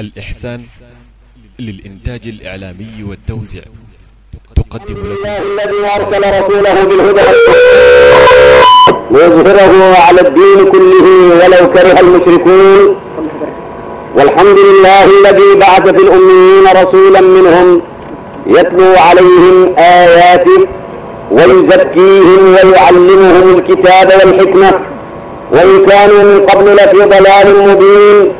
الإحسان للإنتاج الإعلامي والتوزيع. تقدم لكم الله الذي أرسل رسوله بالهدى. ليظهره على الدين كله ولو كره المشركون. والحمد لله الذي بعث في الأميين رسولا منهم يتلو عليهم آياته ويزكيهم ويعلمهم الكتاب والحكمة. وإن كانوا من قبل لفي ضلال مبين.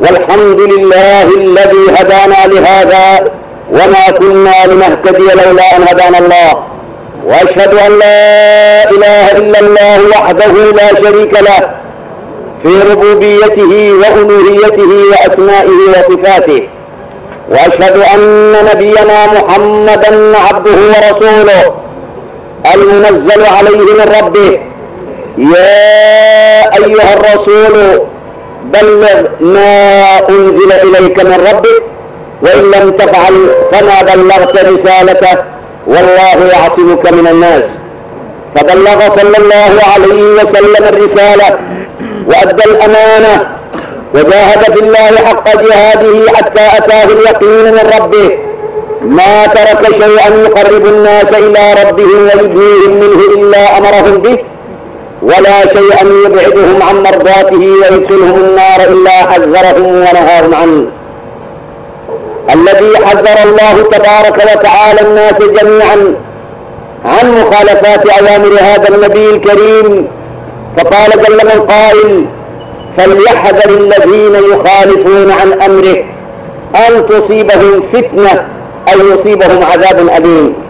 والحمد لله الذي هدانا لهذا وما كنا لنهتدي لولا أن هدانا الله. وأشهد أن لا إله إلا الله وحده لا شريك له في ربوبيته وألوهيته وأسمائه وصفاته. وأشهد أن نبينا محمدا عبده ورسوله المنزل عليه من ربه. يا أيها الرسول بلغ ما أنزل إليك من ربك وإن لم تفعل فما بلغت رسالته والله يعصمك من الناس. فبلغ صلى الله عليه وسلم الرسالة وأدى الأمانة وجاهد في الله حق جهاده حتى أتاه اليقين من ربه. ما ترك شيئا يقرب الناس إلى ربهم ويدنيهم منه إلا أمرهم به. ولا شيئا يبعدهم عن مرضاته ويدخلهم النار إلا حذرهم ونهاهم عنه. الذي حذر الله تبارك وتعالى الناس جميعا عن مخالفات أوامر هذا النبي الكريم فقال جل من قائل فليحذر الذين يخالفون عن أمره أن تصيبهم فتنة أو يصيبهم عذاب أليم.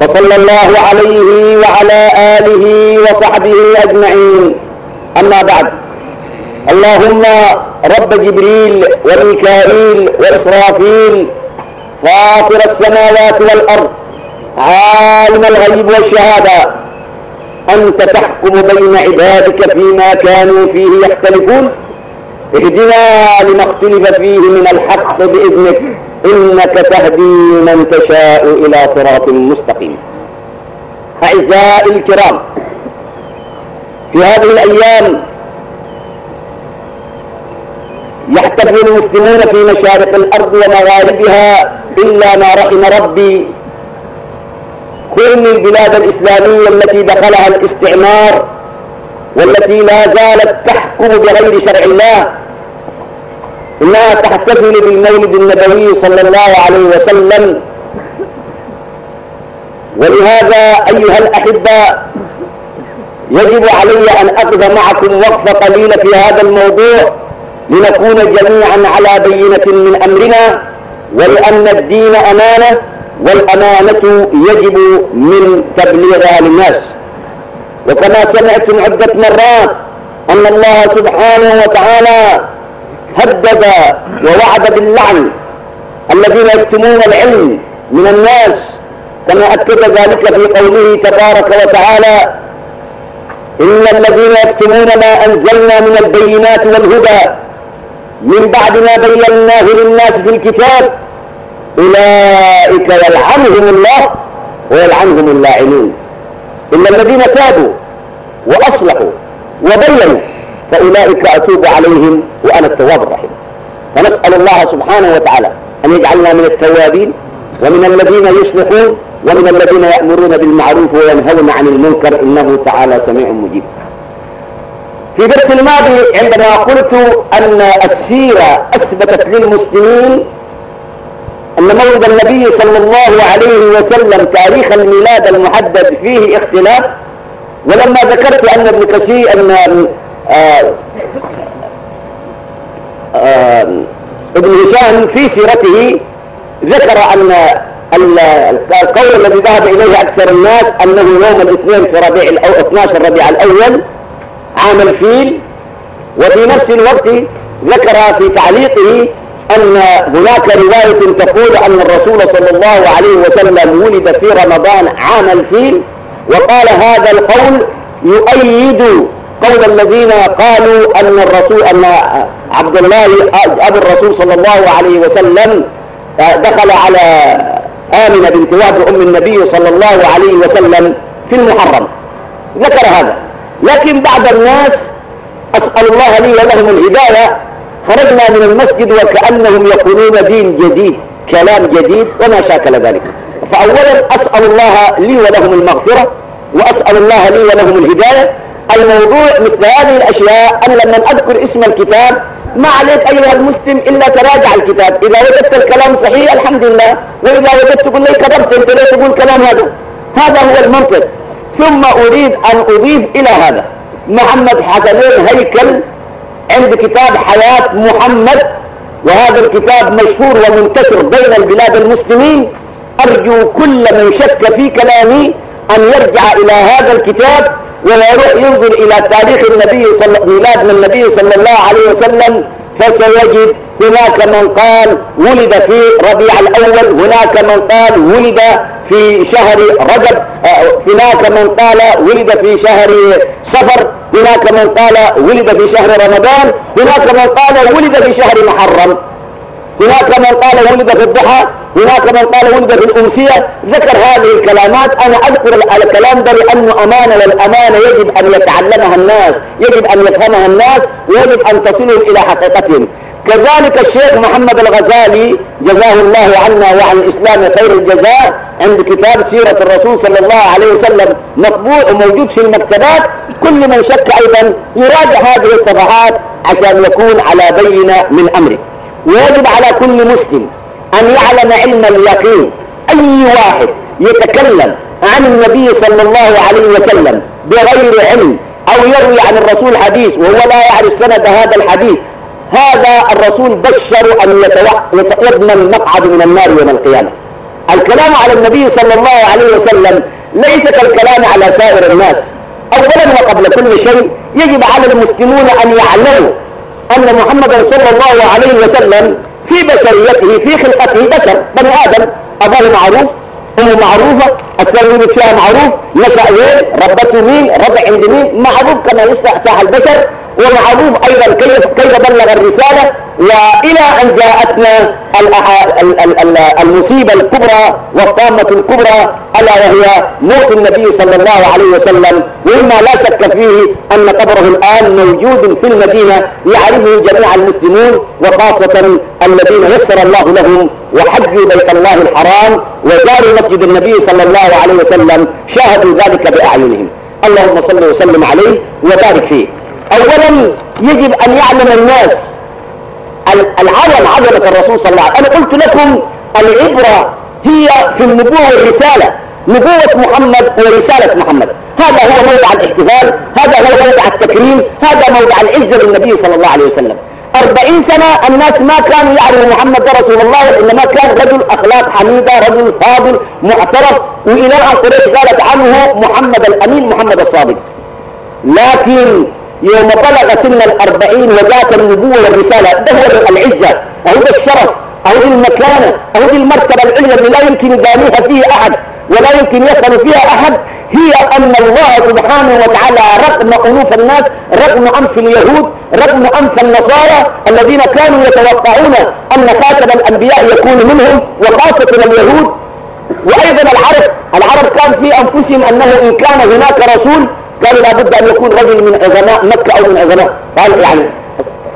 فصلى الله عليه وعلى آله وصحبه أجمعين. أما بعد. اللهم رب جبريل وميكائيل وإسرافيل فاطر السماوات والأرض عالم الغيب والشهادة أنت تحكم بين عبادك فيما كانوا فيه يختلفون. اهدنا لما اختلف فيه من الحق بإذنك. إنك تهدي من تشاء إلى صراط مستقيم. أعزائي الكرام في هذه الأيام يحتفل المسلمون في مشارق الأرض ومغاربها إلا ما رحم ربي. كل البلاد الإسلامية التي دخلها الاستعمار والتي لا زالت تحكم بغير شرع الله إنها تحتفل بالمولد النبوي صلى الله عليه وسلم. ولهذا أيها الأحبة يجب علي أن أخذ معكم وقفة قليلة في هذا الموضوع لنكون جميعا على بينة من أمرنا ولأن الدين أمانة والأمانة يجب من تبليغها للناس وكما سمعتم عدة مرات أن الله سبحانه وتعالى هدد ووعد باللعن الذين يكتمون العلم من الناس كما أكد ذلك في قوله تبارك وتعالى إن الذين يكتمون ما أنزلنا من البينات والهدى من بعد ما بيناه للناس في الكتاب أولئك يلعنهم الله ويلعنهم اللاعنون إلا الذين تابوا وأصلحوا وبينوا فأولئك أتوب عليهم وأنا التواب الرحيم. فنسأل الله سبحانه وتعالى أن يجعلنا من التوابين ومن الذين يصلحون ومن الذين يأمرون بالمعروف وينهون عن المنكر إنه تعالى سميع مجيب. في درس الماضي عندما قلت أن السيرة أثبتت للمسلمين أن مولد النبي صلى الله عليه وسلم تاريخ الميلاد المحدد فيه اختلاف ولما ذكرت أن ابن كثير أن ابن هشام في سيرته ذكر أن القول الذي ذهب إليه أكثر الناس أنه يوم الاثنين في ربيع الأو 12 ربيع الأول عام الفيل وفي نفس الوقت ذكر في تعليقه أن هناك رواية تقول أن الرسول صلى الله عليه وسلم ولد في رمضان عام الفيل وقال هذا القول يؤيد قول الذين قالوا أن الرسول أن عبد الله أبو الرسول صلى الله عليه وسلم دخل على آمنة بنت وهب أم النبي صلى الله عليه وسلم في المحرم. ذكر هذا. لكن بعض الناس أسأل الله لي ولهم الهداية خرجنا من المسجد وكأنهم يقولون دين جديد كلام جديد وما شاكل ذلك. فأولا أسأل الله لي ولهم المغفرة وأسأل الله لي ولهم الهداية. الموضوع مثل هذه الأشياء. أنا لما أذكر اسم الكتاب. ما عليك أيها المسلم إلا تراجع الكتاب. إذا وجدت الكلام صحيح الحمد لله. وإذا وجدت تقول لي كذبت أنت ليه تقول كلام هذا؟ هذا هو المنطق. ثم أريد أن أضيف إلى هذا. محمد حسنين هيكل عند كتاب حياة محمد وهذا الكتاب مشهور ومنتشر بين البلاد المسلمين. أرجو كل من شك في كلامي أن يرجع إلى هذا الكتاب. ويروح ينظر إلى تاريخ النبي صلى ميلاد النبي صلى الله عليه وسلم فسيجد هناك من قال ولد في ربيع الأول هناك من قال ولد في شهر رجب هناك من قال ولد في شهر صفر هناك من قال ولد في شهر رمضان هناك من قال ولد في شهر محرم هناك من قال ولد في الضحى هناك من قال ولد في الأمسية ذكر هذه الكلامات أنا أذكر الكلام ده لأنه أمانة والأمانة يجب أن يتعلمها الناس يجب أن يفهمها الناس ويجب أن تصلهم إلى حقيقتهم. كذلك الشيخ محمد الغزالي جزاه الله عنا وعن الإسلام خير الجزاء عند كتاب سيرة الرسول صلى الله عليه وسلم مطبوع وموجود في المكتبات. كل من شك أيضا يراجع هذه الصفحات عشان يكون على بينة من أمره. ويجب على كل مسلم أن يعلم علم اليقين. أي واحد يتكلم عن النبي صلى الله عليه وسلم بغير علم أو يروي عن الرسول حديث وهو لا يعرف سند هذا الحديث هذا الرسول بشر أن يضمن مقعد من النار يوم القيامة. الكلام على النبي صلى الله عليه وسلم ليس كالكلام على سائر الناس. أولا وقبل كل شيء يجب على المسلمون أن يعلموا أن محمدا صلى الله عليه وسلم في بشريته في خلقته بشر بني آدم أبوه معروف أمه معروفة السلم فيها معروف نشأ وين ربته مين ربع عند مين معروف كما يصلح البشر. ومعروف أيضا كيف كيف بلغ الرسالة؟ وإلى أن جاءتنا المصيبة الكبرى والطامة الكبرى ألا وهي موت النبي صلى الله عليه وسلم. وإما لا شك فيه أن قبره الآن موجود في المدينة يعرفه جميع المسلمون وخاصة الذين يسر الله لهم وحجوا بيت الله الحرام وزاروا مسجد النبي صلى الله عليه وسلم شاهدوا ذلك بأعينهم. اللهم صل وسلم عليه وبارك فيه. اولا يجب أن يعلم الناس العلم عظمة الرسول صلى الله عليه وسلم. أنا قلت لكم العبرة هي في النبوة والرسالة. نبوة محمد ورسالة محمد. هذا هو موضع الاحتفال هذا هو موضع التكريم هذا موضع العزة للنبي صلى الله عليه وسلم. أربعين سنة الناس ما كانوا يعرفوا محمد رسول الله إنما كان رجل أخلاق حميدة رجل فاضل معترف وإلى أن قريش قالت عنه محمد الأمين محمد الصادق. لكن يوم بلغ سن الأربعين وجاءت النبوة والرسالة ده هو العزة أهو الشرف أهو المكانة أهو المرتبة العليا اللي لا يمكن يدانيها فيه أحد ولا يمكن يصل فيها أحد هي أن الله سبحانه وتعالى رغم أنوف الناس رغم أنف اليهود رغم أنف النصارى الذين كانوا يتوقعون أن خاتم الأنبياء يكون منهم وخاصة اليهود وأيضا العرب العرب كان في أنفسهم أنه إن كان هناك رسول قالوا لابد أن يكون رجل من عظماء مكة أو من عظماء. قال يعني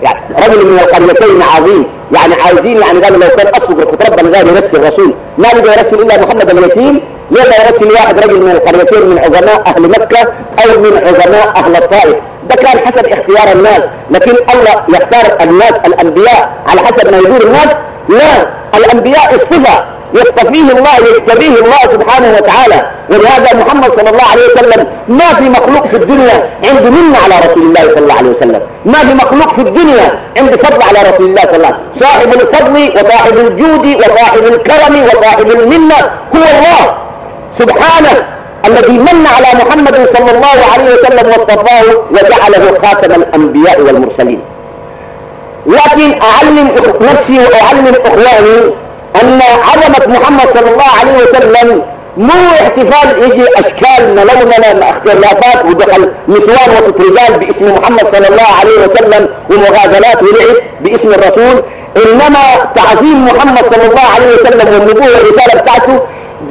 يعني رجل من القريتين عظيم. يعني عايزين يعني قالوا لو كان أصدق كنت ربنا قال يرسل الرسول ما بده يرسل إلا محمد اليتيم ليه يرسل واحد رجل من القريتين من عظماء أهل مكة أو من عظماء أهل الطائف؟ ده كان حسب اختيار الناس. لكن الله يختار الناس الأنبياء على حسب ما يدور الناس. لا الأنبياء الصفة يصطفيه الله يجتبيه الله سبحانه وتعالى. ولهذا محمد صلى الله عليه وسلم ما في مخلوق في الدنيا عنده منة على رسول الله صلى الله عليه وسلم. ما في مخلوق في الدنيا عنده فضل على رسول الله صلى الله عليه وسلم. صاحب الفضل وصاحب الجود وصاحب الكرم وصاحب المنة هو الله سبحانه الذي من على محمد صلى الله عليه وسلم واصطفاه وجعله خاتم الأنبياء والمرسلين. لكن أعلم نفسي وأعلم إخواني أن عظمة محمد صلى الله عليه وسلم مو احتفال يجي أشكال ملونة اختلافات ودخل نسوان وست رجال باسم محمد صلى الله عليه وسلم ومغازلات ولعب باسم الرسول إنما تعظيم محمد صلى الله عليه وسلم والنبوة والرسالة بتاعته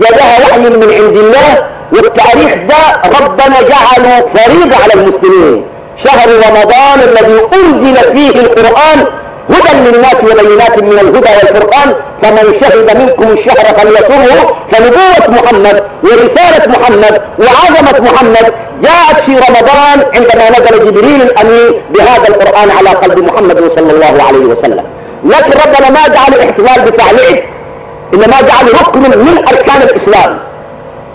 جاءها وحي من عند الله والتاريخ ده ربنا جعله فريضة على المسلمين. شهر رمضان الذي أنزل فيه القرآن هدى للناس وبينات من الهدى والفرقان. فمن شهد منكم الشهر فليصومه. فنبوة محمد ورسالة محمد وعظمة محمد جاءت في رمضان عندما نزل جبريل الأمين بهذا القرآن على قلب محمد صلى الله عليه وسلم. لكن ربنا ما جعل الاحتفال بتعليق إنما جعل ركن من أركان الإسلام.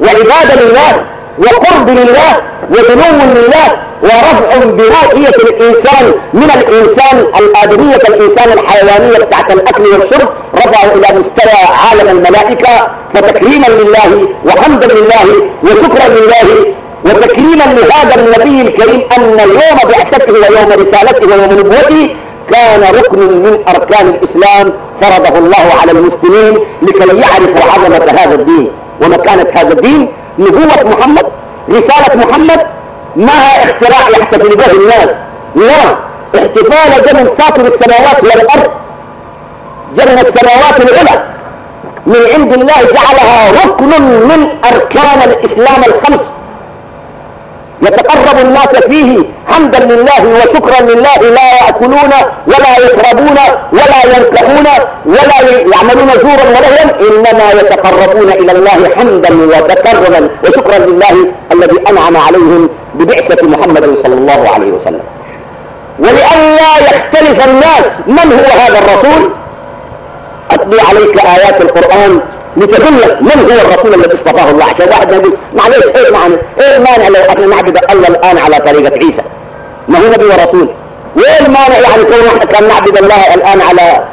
وعبادة لله وقرب لله ودنو لله ورفع بروحية الإنسان من الإنسان الآدمية الإنسان الحيوانية بتاعت الأكل والشرب. رفعه إلى مستوى عالم الملائكة. فتكريما لله وحمدا لله وشكرا لله وتكريما لهذا النبي الكريم أن يوم بعثته ويوم رسالته ويوم نبوته كان ركن من أركان الإسلام فرضه الله على المسلمين لكي يعرفوا عظمة هذا الدين ومكانة هذا الدين. نبوة محمد رسالة محمد ما اختراع يحتفل به الناس؟ لا. احتفال جمع فاطر السماوات والأرض. جمع السماوات العلى من عند الله جعلها ركن من أركان الإسلام الخمس. يتقرب الناس فيه حمدا لله وشكرا لله لا يأكلون ولا يشربون ولا ينكحون ولا يعملون زورا ولهوا إنما يتقربون إلى الله حمدا وتكرما وشكرا لله الذي أنعم عليهم ببعثة محمد صلى الله عليه وسلم. ولئلا يختلف الناس من هو هذا الرسول؟ أتلو عليك آيات القرآن لتدلك من هو الرسول الذي اصطفاه الله؟ عشان واحد يقول معلش إيه معنى إيه المانع لو إحنا نعبد الله الآن على طريقة عيسى؟ ما هو نبي ورسول. وإيه المانع يعني كون كان نعبد الله الآن على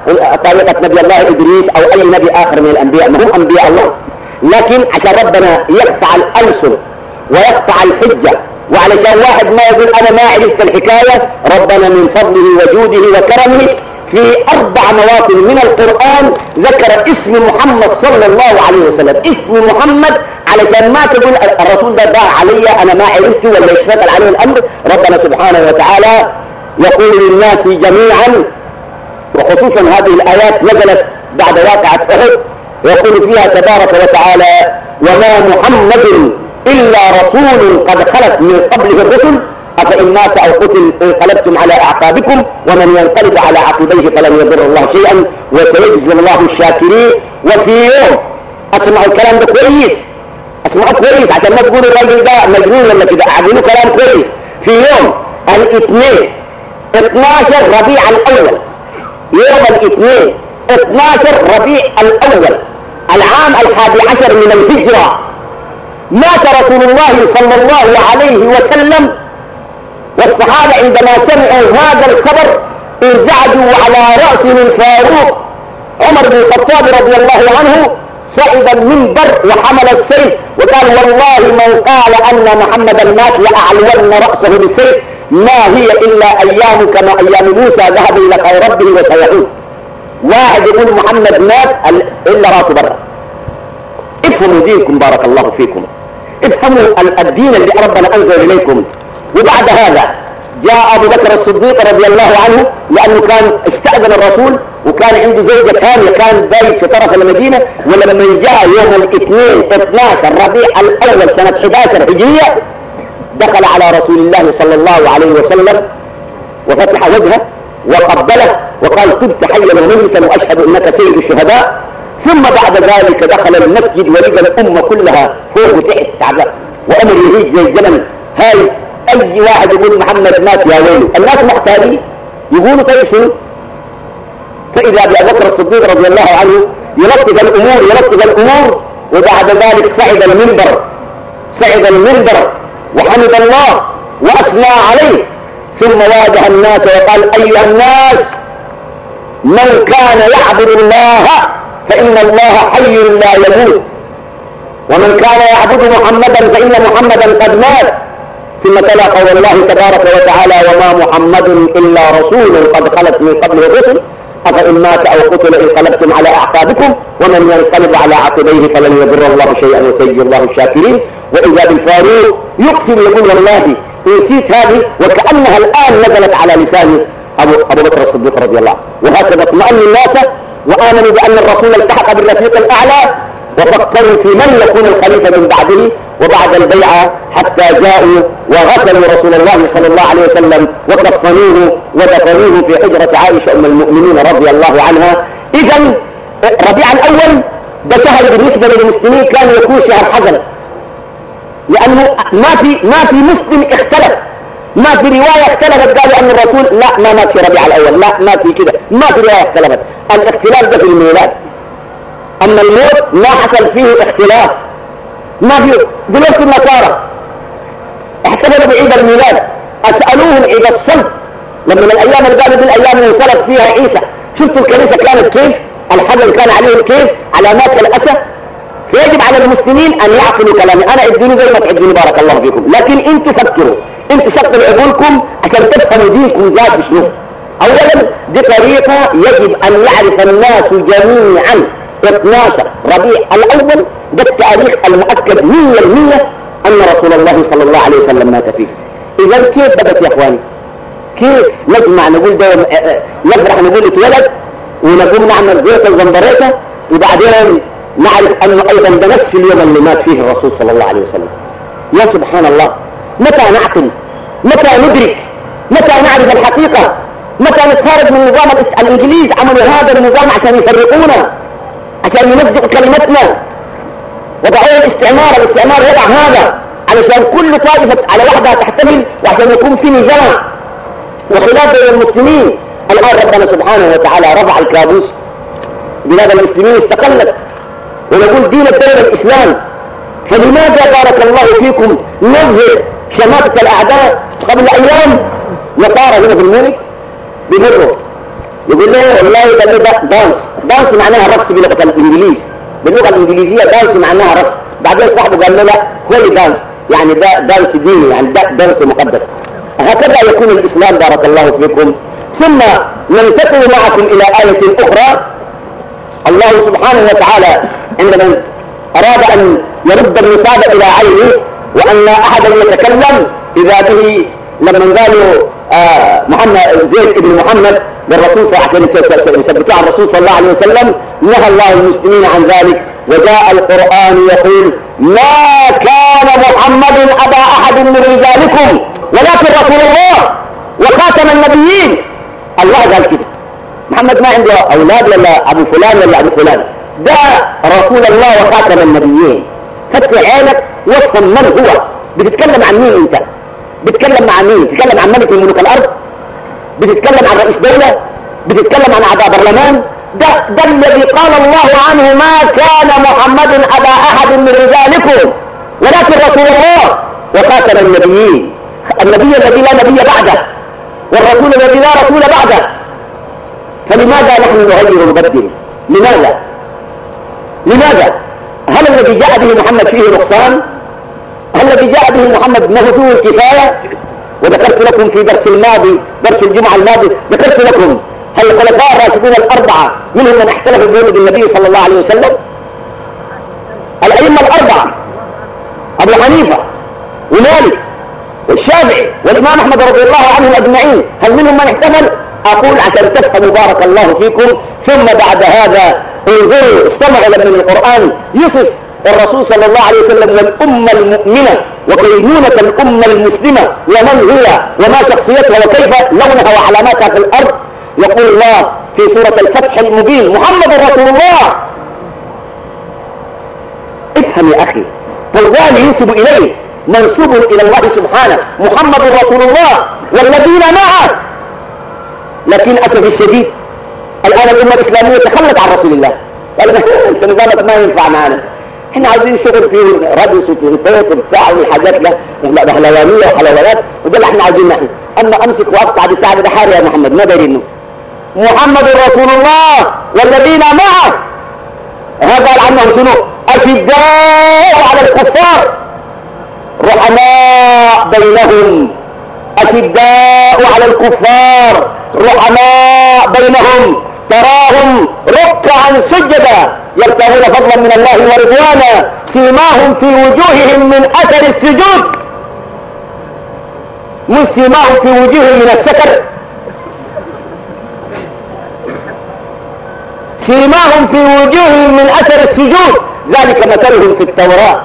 طريقة نبي الله إدريس أو أي نبي آخر من الأنبياء؟ ما هم أنبياء الله. لكن عشان ربنا يقطع الألسن ويقطع الحجة وعلشان واحد ما يقول أنا ما عرفت الحكاية ربنا من فضله وجوده وكرمه في أربع مواطن من القرآن ذكر اسم محمد صلى الله عليه وسلم. اسم محمد علشان ما تقول الرسول ده باع علي أنا ما عرفته ولا يشتغل عليه الأمر. ربنا سبحانه وتعالى يقول للناس جميعا وخصوصا هذه الآيات نزلت بعد واقعة أحد يقول فيها تبارك وتعالى وما محمد إلا رسول قد خلت من قبله الرسل أفإن مات أو قتل انقلبتم على أعقابكم ومن ينقلب على عقبيه فلن يضر الله شيئا وسيجزي الله الشاكرين. وفي يوم أسمعوا الكلام ده كويس. أسمعوا كويس عشان ما تقولوا الراجل ده مجنون ولا كده. عاجبينه كلام كويس. في يوم الاثنين 12 ربيع الأول. يوم الاثنين 12 ربيع الأول. العام الحادي عشر من الهجرة. مات رسول الله صلى الله عليه وسلم والصحابة عندما سمعوا هذا الخبر انزعجوا على رأسهم الفاروق عمر بن الخطاب رضي الله عنه صعد المنبر وحمل السيف وقال والله من قال أن محمدا مات لأعلون رأسه بالسيف ما هي إلا أيام كما أيام موسى ذهب إلى قول ربه وسيعود. واحد يقول محمد مات إلا راسه برا. افهموا دينكم بارك الله فيكم. افهموا الدين الذي ربنا أنزل إليكم. وبعد هذا جاء أبو بكر الصديق رضي الله عنه لأنه كان استأذن الرسول وكان عنده زوجة ثانية كان بايت في طرف المدينة ولما جاء يوم الاثنين 12 ربيع الأول سنة 11 هجرية دخل على رسول الله صلى الله عليه وسلم وفتح وجهه وقبله وقال تبت حيا وميتا وأشهد أنك سيد الشهداء. ثم بعد ذلك دخل المسجد ولقى الأمة كلها. فوق وتحت تعبان وأمر يهيج زي الجبل هاي أي واحد يقول محمد مات يا ويلي؟ الناس محتاجين يقولوا طيب شنو؟ فإذا أبي بكر الصديق رضي الله عنه يلطف الأمور يلطف الأمور وبعد ذلك صعد المنبر. صعد المنبر وحمد الله وأثنى عليه. ثم واجه الناس وقال أيها الناس من كان يعبد الله فإن الله حي لا يموت. ومن كان يعبد محمدا فإن محمدا قد مات. ثم تلا قول الله تبارك وتعالى وما محمد إلا رسول قد خلت من قبل الرسل. أفإن مات أو قتل انقلبتم على أعقابكم ومن ينقلب على عقبيه فلن يضر الله شيئا وسيجزي الله الشاكرين. وإذا بالفاروق يقسم يقول والله نسيت هذه وكأنها الآن نزلت على لسان أبو, أبو بكر الصديق رضي الله وهكذا اطمأن الناس وآمنوا بأن الرسول التحق بالرفيق الأعلى. وفكروا في من يكون الخليفة من بعده. وبعد البيعة حتى جاءوا وغسلوا رسول الله صلى الله عليه وسلم وكفنوه ودفنوه في حجرة عائشة أم المؤمنين رضي الله عنها. إذا ربيع الأول ده شهر بالنسبة للمسلمين كان يكون شهر حزن. لأنه ما في ما في مسلم اختلف. ما في رواية اختلفت قالوا أن الرسول لا ما مات في ربيع الأول لا ما في كده ما في رواية اختلفت. الاختلاف ده في الميلاد. أما الموت ما حصل فيه اختلاف. ما في دلوقتي النصارى احتفلوا بعيد الميلاد. أسألوهم عيد الصلب لما من الأيام اللي قالوا دي الأيام اللي انصرف فيها عيسى. شفتوا الكنيسة كانت كيف؟ الحجر كان عليهم كيف؟ علامات الأسى. فيجب على المسلمين أن يعقلوا كلامي. أنا ادوني زي ما تعدوني بارك الله فيكم. لكن أنتوا فكروا. أنتوا شغلوا عقولكم عشان تفهموا دينكم ذات بشنو أولا دي يجب أن يعرف الناس جميعا 12 ربيع الأول ده التاريخ المؤكد 100% أن رسول الله صلى الله عليه وسلم مات فيه. إذا كيف بدت يا إخواني؟ كيف نجمع نقول ده نفرح نقول اتولد ونقوم نعمل زيت الزنبريتة وبعدين نعرف أنه أيضا ده نفس اليوم اللي مات فيه الرسول صلى الله عليه وسلم. يا سبحان الله متى نعقل؟ متى ندرك؟ متى نعرف الحقيقة؟ متى نتخارج من نظام الإنجليز؟ عملوا هذا النظام عشان يفرقونا. عشان يمزقوا كلمتنا. وضعوا الاستعمار الاستعمار يضع هذا علشان كل طائفة على وحدها تحتمل وعشان يكون في نزاع وخلاف بين المسلمين الآن ربنا سبحانه وتعالى رفع الكابوس. بلاد المسلمين استقلت. ونقول دين الدولة الإسلام. فلماذا بارك الله فيكم نظهر شماتة الأعداء قبل أيام نصارى هنا في الملك. بمروا يقول له والله ده dance. dance معناها رقص بلغة الإنجليز. باللغة الإنجليزية dance معناها رقص. بعدين صاحبه قال له لا holy dance. يعني ده dance ديني يعني ده dance مقدس. هكذا يكون الإسلام بارك الله فيكم. ثم ننتقل معكم إلى آية أخرى. الله سبحانه وتعالى عندما أراد أن يرد النصاب إلى عينه وأن لا أحدا يتكلم إذا به لما قالوا آه محمد زيد بن محمد للرسول صلى الله عليه وسلم يثبتوا عن الرسول صلى الله عليه وسلم نهى الله المسلمين عن ذلك وجاء القرآن يقول ما كان محمد أبا أحد من رجالكم ولكن رسول الله وخاتم النبيين. الله قال كده. محمد ما عنده أولاد ولا أبو فلان ولا أبو فلان. ده رسول الله وخاتم النبيين. فتح عينك وافهم من هو. بتتكلم عن مين أنت؟ بتتكلم مع مين؟ بتتكلم عن ملك من ملوك الأرض؟ بتتكلم عن رئيس دولة؟ بتتكلم عن أعضاء برلمان؟ ده, ده الذي قال الله عنه ما كان محمد أبا أحد من رجالكم. ولكن رسول الله وخاتم النبيين. النبي الذي لا نبي بعده. والرسول الذي لا رسول بعده. فلماذا نحن نغير ونبدل؟ لماذا؟ لماذا؟ هل الذي جاء به محمد فيه نقصان؟ الذي جاء به محمد مهدوه الكفاية وذكرت لكم في درس الماضي درس الجمعة الماضي ذكرت لكم هل الخلفاء الراشدون الأربعة منهم من احتلف بولد النبي صلى الله عليه وسلم؟ الأئمة الأربعة أبو حنيفة ومالك والشافعي والإمام أحمد رضي الله عنهم أجمعين هل منهم من احتفل أقول عشان تفهموا بارك الله فيكم ثم بعد هذا انظروا استمعوا لمن القرآن يصف الرسول صلى الله عليه وسلم والأمة المؤمنة وكينونة الأمة المسلمة ومن هي وما شخصيتها؟ وكيف لونها؟ وعلاماتها في الأرض؟ يقول الله في سورة الفتح المبين محمد رسول الله. افهم يا أخي فالغالي ينسب إليه منسوب إلى الله سبحانه محمد رسول الله والذين معه. لكن أسف الشديد الآن الأمة الإسلامية تخلت عن رسول الله. قال نظامك ما ينفع معنا إحنا عايزين شغل فيه ردس وتنطيط وبتاع والحاجات ده. بهلوانية وحلويات وده اللي إحنا عايزين نحن اما امسك واقطع بتاع ده حار يا محمد ما داري انه. محمد رسول الله والذين معه. هذا قال عنهم شنو؟ أشداء على الكفار. رحماء بينهم. أشداء على الكفار. رحماء بينهم. تراهم ركعا سجدا. يبتغون فضلا من الله ورضوانا سيماهم في وجوههم من أثر السجود. مش سيماهم في وجوههم من السكر. سيماهم في وجوههم من أثر السجود. ذلك مثلهم في التوراة.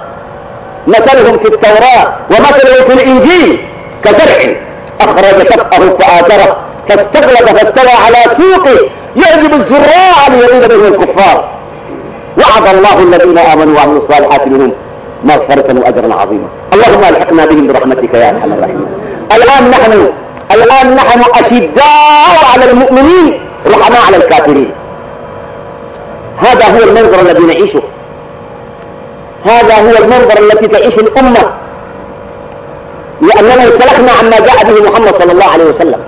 مثلهم في التوراة. ومثلهم في الإنجيل. كزرع أخرج شطأه فآثره. فاستغلب فاستوى على سوقه. يعجب الزراع ليغيظ بهم الكفار. وعد الله الذين آمنوا وعملوا الصالحات منهم مغفرة وأجرا عظيما. اللهم ألحقنا بهم برحمتك يا أرحم الراحمين. الآن نحن الآن نحن أشداء على المؤمنين رحماء على الكافرين. هذا هو المنظر الذي نعيشه. هذا هو المنظر التي تعيش الأمة. لأننا انسلخنا عما جاء به محمد صلى الله عليه وسلم.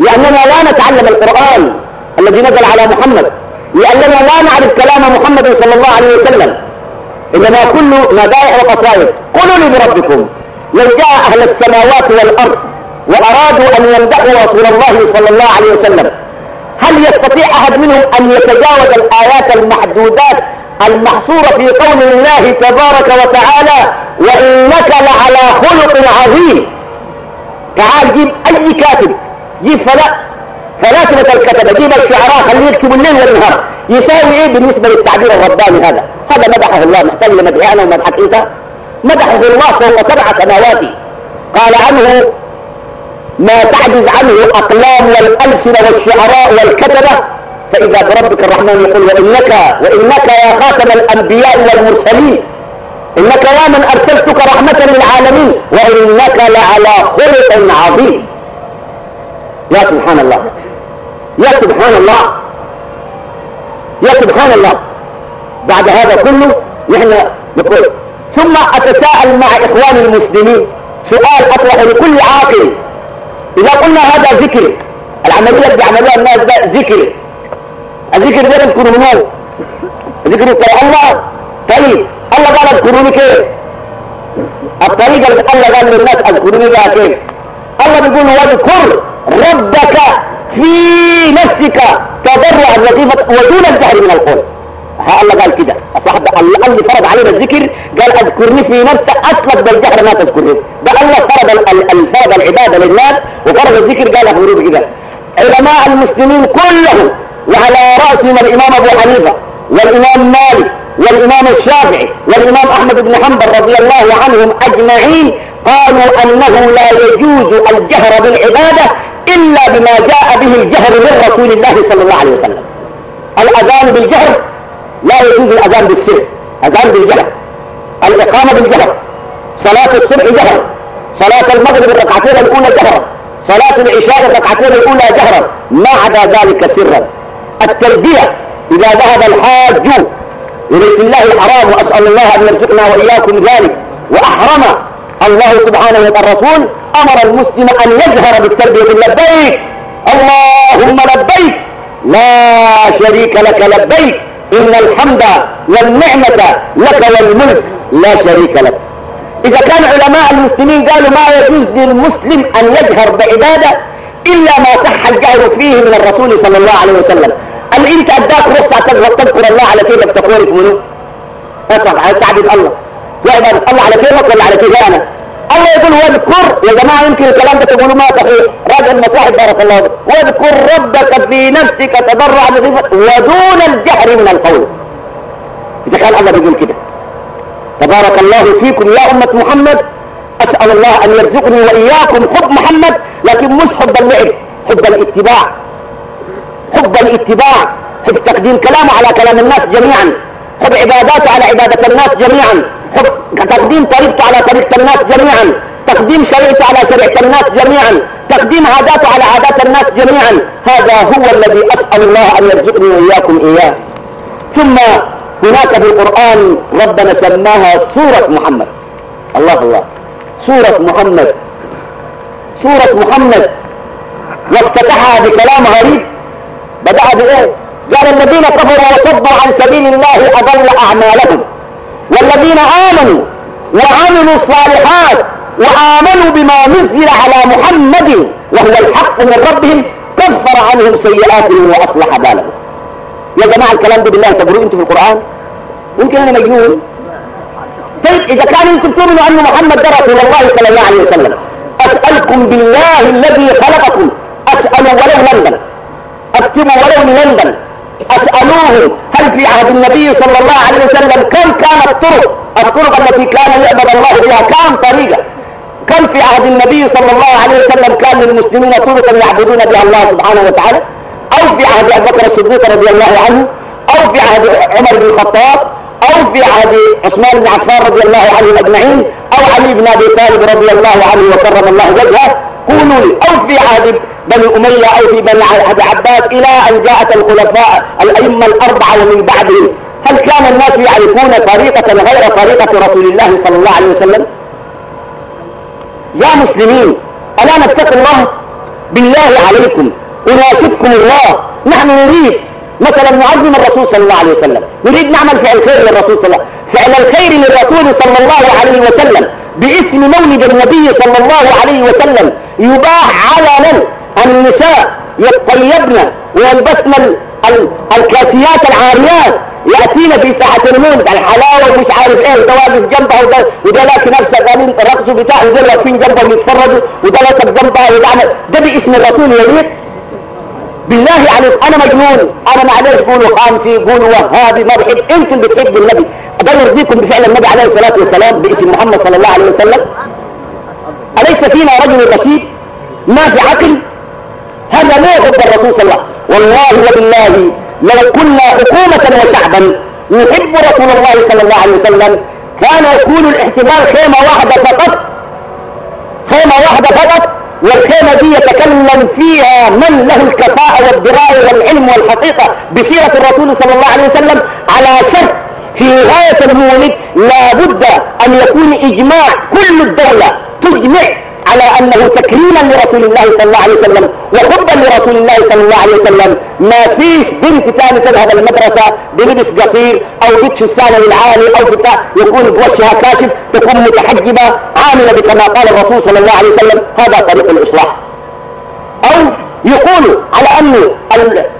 لأننا لا نتعلم القرآن الذي نزل على محمد. لأننا لا نعرف كلام محمد صلى الله عليه وسلم إنما كل مبائع وقصائد قولوا لي بربكم لو جاء أهل السماوات والأرض وأرادوا أن يمدحوا رسول الله صلى الله عليه وسلم هل يستطيع أحد منهم أن يتجاوز الآيات المحدودات المحصورة في قول الله تبارك وتعالى وإنك لعلى خلق عظيم؟ تعال جيب أي كاتب جيب فلا فلاسفة الكتبة جيب الشعراء خليه يكتب الليل والنهار. يساوي إيه بالنسبة للتعبير الرباني هذا؟ هذا مدحه الله محتاج لمدح أنا ومدحك أنت. مدحه الله فوق سبع سماوات. قال عنه ما تعجز عنه الأقلام والألسنة والشعراء والكتبة. فإذا بربك الرحمن يقول وإنك وإنك يا خاتم الأنبياء والمرسلين. إنك يا من أرسلتك رحمة للعالمين. وإنك لعلى خلق عظيم. يا سبحان الله. يا سبحان الله. يا سبحان الله. بعد هذا كله نحن نقول ثم أتساءل مع إخواني المسلمين سؤال أطرح لكل عاقل. إذا قلنا هذا ذكر العملية اللي بيعملوها الناس ده ذكر. الذكر ده يذكر منه. ذكر الله. طيب الله قال اذكروني كيف؟ الطريقة اللي الله قال للناس اذكروني بها كيف؟ الله بيقول واذكر ربك في نفسك تضرعا وظيفة ودون الجهر من القول. ها الله قال كده. صاحب الله اللي فرض علينا الذكر. قال أذكرني في نفسك اطلق بالجهر ما تذكرني. ده الله فرض فرض العبادة للناس وفرض الذكر قال افرض كده. علماء المسلمين كلهم وعلى رأسهم الإمام أبو حنيفة والإمام مالك والإمام الشافعي والإمام أحمد بن حنبل رضي الله عنهم أجمعين قالوا أنه لا يجوز الجهر بالعبادة إلا بما جاء به الجهر من رسول الله صلى الله عليه وسلم. الأذان بالجهر لا يجوز الأذان بالسر. أذان بالجهر. الإقامة بالجهر. صلاة الصبح جهر. صلاة المغرب الركعتين الأولى جهرا صلاة العشاء الركعتين الأولى جهرا ما عدا ذلك سرا. التلبية إذا ذهب الحاج إلى الله الحرام وأسأل الله أن يرزقنا وإياكم ذلك وأحرم الله سبحانه وتعالى الرسول أمر المسلم أن يجهر بالتلبية لبيك. اللهم لبيك. لا شريك لك لبيك. إن الحمد والنعمة لك والملك. لا شريك لك. إذا كان علماء المسلمين قالوا ما يجوز للمسلم أن يجهر بعبادة إلا ما صح الجهر فيه من الرسول صلى الله عليه وسلم. قال انت اداك رصة تذكر الله على كيفك تقولك منه على تعبد الله. عبادة الله على كيفك ولا على كيفي أنا الله يقول واذكر يا جماعة يمكن الكلام ده تقولوا ما صحيح. راجع المصاحف بارك الله فيك. واذكر ربك في نفسك تضرعا ودون الجهر من القول. إذا كان الله بيقول كده. تبارك الله فيكم يا أمة محمد. أسأل الله أن يرزقني وإياكم حب محمد لكن مش حب اللعب حب الاتباع. حب الاتباع حب تقديم كلامه على كلام الناس جميعا. حب عباداته على عبادة الناس جميعا. تقديم طريقته على طريقة الناس جميعا. تقديم شريعته على شريعة الناس جميعا. تقديم عاداته على عادات الناس جميعا. هذا هو الذي أسأل الله أن يرزقني وإياكم إياه. ثم هناك في القرآن ربنا سماها سورة محمد. الله الله سورة محمد. سورة محمد. وافتتحها بكلام غريب. بدأ بإيه؟ قال الذين كفروا وصدوا عن سبيل الله أضل أعمالهم. والذين آمنوا وعملوا الصالحات وآمنوا بما نزل على محمد وهو الحق من ربهم كفر عنهم سيئاتهم وأصلح بالهم. يا جماعة الكلام ده بالله تقولوا أنتم في القرآن. يمكن أنا مجنون؟ طيب إذا كان أنتم تؤمنوا أن محمد ده رسول الله صلى الله عليه وسلم أسألكم بالله الذي خلقكم أسأل ولو لندن أكتبوا ولو لندن. أسألوه هل في عهد النبي صلى الله عليه وسلم كم كانت الطرق؟ الطرق التي كان يعبد الله بها كم طريقة؟ كم في عهد النبي صلى الله عليه وسلم كان للمسلمين طرقا يعبدون بها الله سبحانه وتعالى؟ أو في عهد أبي بكر الصديق رضي الله عنه؟ أو في عهد عمر بن الخطاب؟ أو في عهد عثمان بن عفان رضي الله عنهم أجمعين؟ أو علي بن أبي طالب رضي الله عنه وكرم الله وجهه؟ قولوا لي أو في عهد بني أمية أو في بني عهد عباس إلى أن جاءت الخلفاء الأئمة الأربعة ومن بعدهم. هل كان الناس يعرفون طريقة غير طريقة رسول الله صلى الله عليه وسلم؟ يا مسلمين ألا نتقي الله؟ بالله عليكم اناشدكم الله. نحن نريد مثلا نعظم الرسول صلى الله عليه وسلم. نريد نعمل فعل خير للرسول صلى الله عليه وسلم. فعل الخير للرسول صلى الله عليه وسلم. باسم مولد النبي صلى الله عليه وسلم. يباح علنا. النساء يتطيبن ويلبسن الكاسيات العاريات يأتينا في ساعة المولد الحلاوة ومش عارف إيه وده واقف جنبها وده وده لاقي نفسه قاعدين رقصوا بتاعه وده واقفين جنبها ويتفرجوا وده لاقي جنبها وده ده باسم الرسول يليق بالله عليك أنا مجنون. أنا معلش قولوا خامسي قولوا وهابي ما بحب. أنتم بتحبوا النبي. ده يرضيكم بفعل النبي عليه الصلاة والسلام باسم محمد صلى الله عليه وسلم. أليس فينا رجل رشيد؟ ما في عقل؟ هذا لا يحب الرسول صلى الله عليه وسلم. والله وبالله لو كنا حكومة وشعبا نحب رسول الله صلى الله عليه وسلم كان يكون الاحتفال خيمة واحدة فقط. خيمة واحدة فقط والخيمة دي يتكلم فيها من له الكفاءة والدراية والعلم والحقيقة بسيرة الرسول صلى الله عليه وسلم على شرط في غاية المولد لابد أن يكون إجماع كل الدولة تجمع على أنه تكريما لرسول الله صلى الله عليه وسلم وحبا لرسول الله صلى الله عليه وسلم. ما فيش بنت ثاني تذهب المدرسة بلبس قصير أو بنت في الثانوي العالي أو بتاع يكون بوشها كاشف تكون متحجبة عاملة بكما قال الرسول صلى الله عليه وسلم. هذا طريق الإصلاح. أو يقول على أن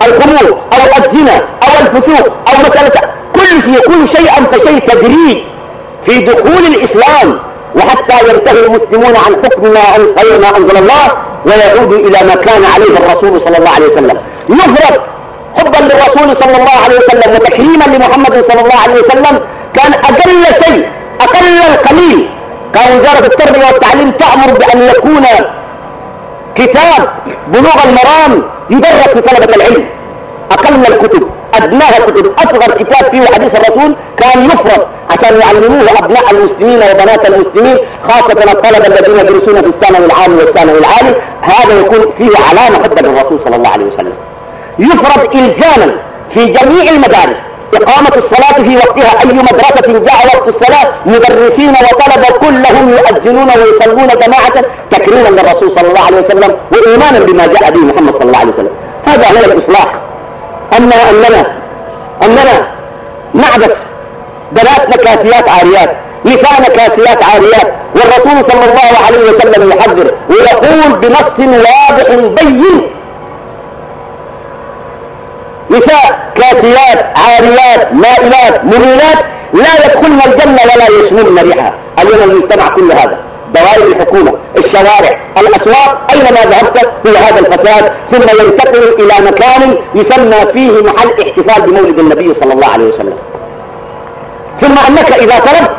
الخمور أو الزنا أو الفسوق أو مسألة كل شيء يكون شيئا فشيء تدريج في دخول الإسلام. وحتى ينتهي المسلمون عن حكم ما غير ما أنزل الله ويعودوا إلى ما كان عليه الرسول صلى الله عليه وسلم. يفرض حبا للرسول صلى الله عليه وسلم وتكريما لمحمد صلى الله عليه وسلم كان أقل شيء أقل القليل. كان وزارة التربية والتعليم تأمر بأن يكون كتاب بلوغ المرام يدرس لطلبة العلم أقل الكتب. أدناها كتب أصغر كتاب فيه حديث الرسول كان يفرض عشان يعلموه أبناء المسلمين وبنات المسلمين خاصة الطلبة الذين يدرسون في الثانوي العام والثانوي العالي. هذا يكون فيه علامة حبا للرسول صلى الله عليه وسلم. يفرض إلزاما في جميع المدارس. إقامة الصلاة في وقتها أي مدرسة جاء وقت الصلاة مدرسين وطلبة كلهم يؤذنون ويصلون جماعة تكريما للرسول صلى الله عليه وسلم وإيمانا بما جاء به محمد صلى الله عليه وسلم. هذا هو الإصلاح أما أننا أننا نعبث بناتنا كاسيات عاريات نساءنا كاسيات عاريات والرسول صلى الله عليه وسلم يحذر ويقول بنص واضح بين نساء كاسيات عاريات مائلات مميلات لا يدخلن الجنة ولا يشمون ريحها. اليوم المجتمع كل هذا. دوائر الحكومة الشوارع الأسواق أينما ذهبت في هذا الفساد ثم ينتقل إلى مكان يسمى فيه محل احتفال بمولد النبي صلى الله عليه وسلم. ثم أنك إذا طلبت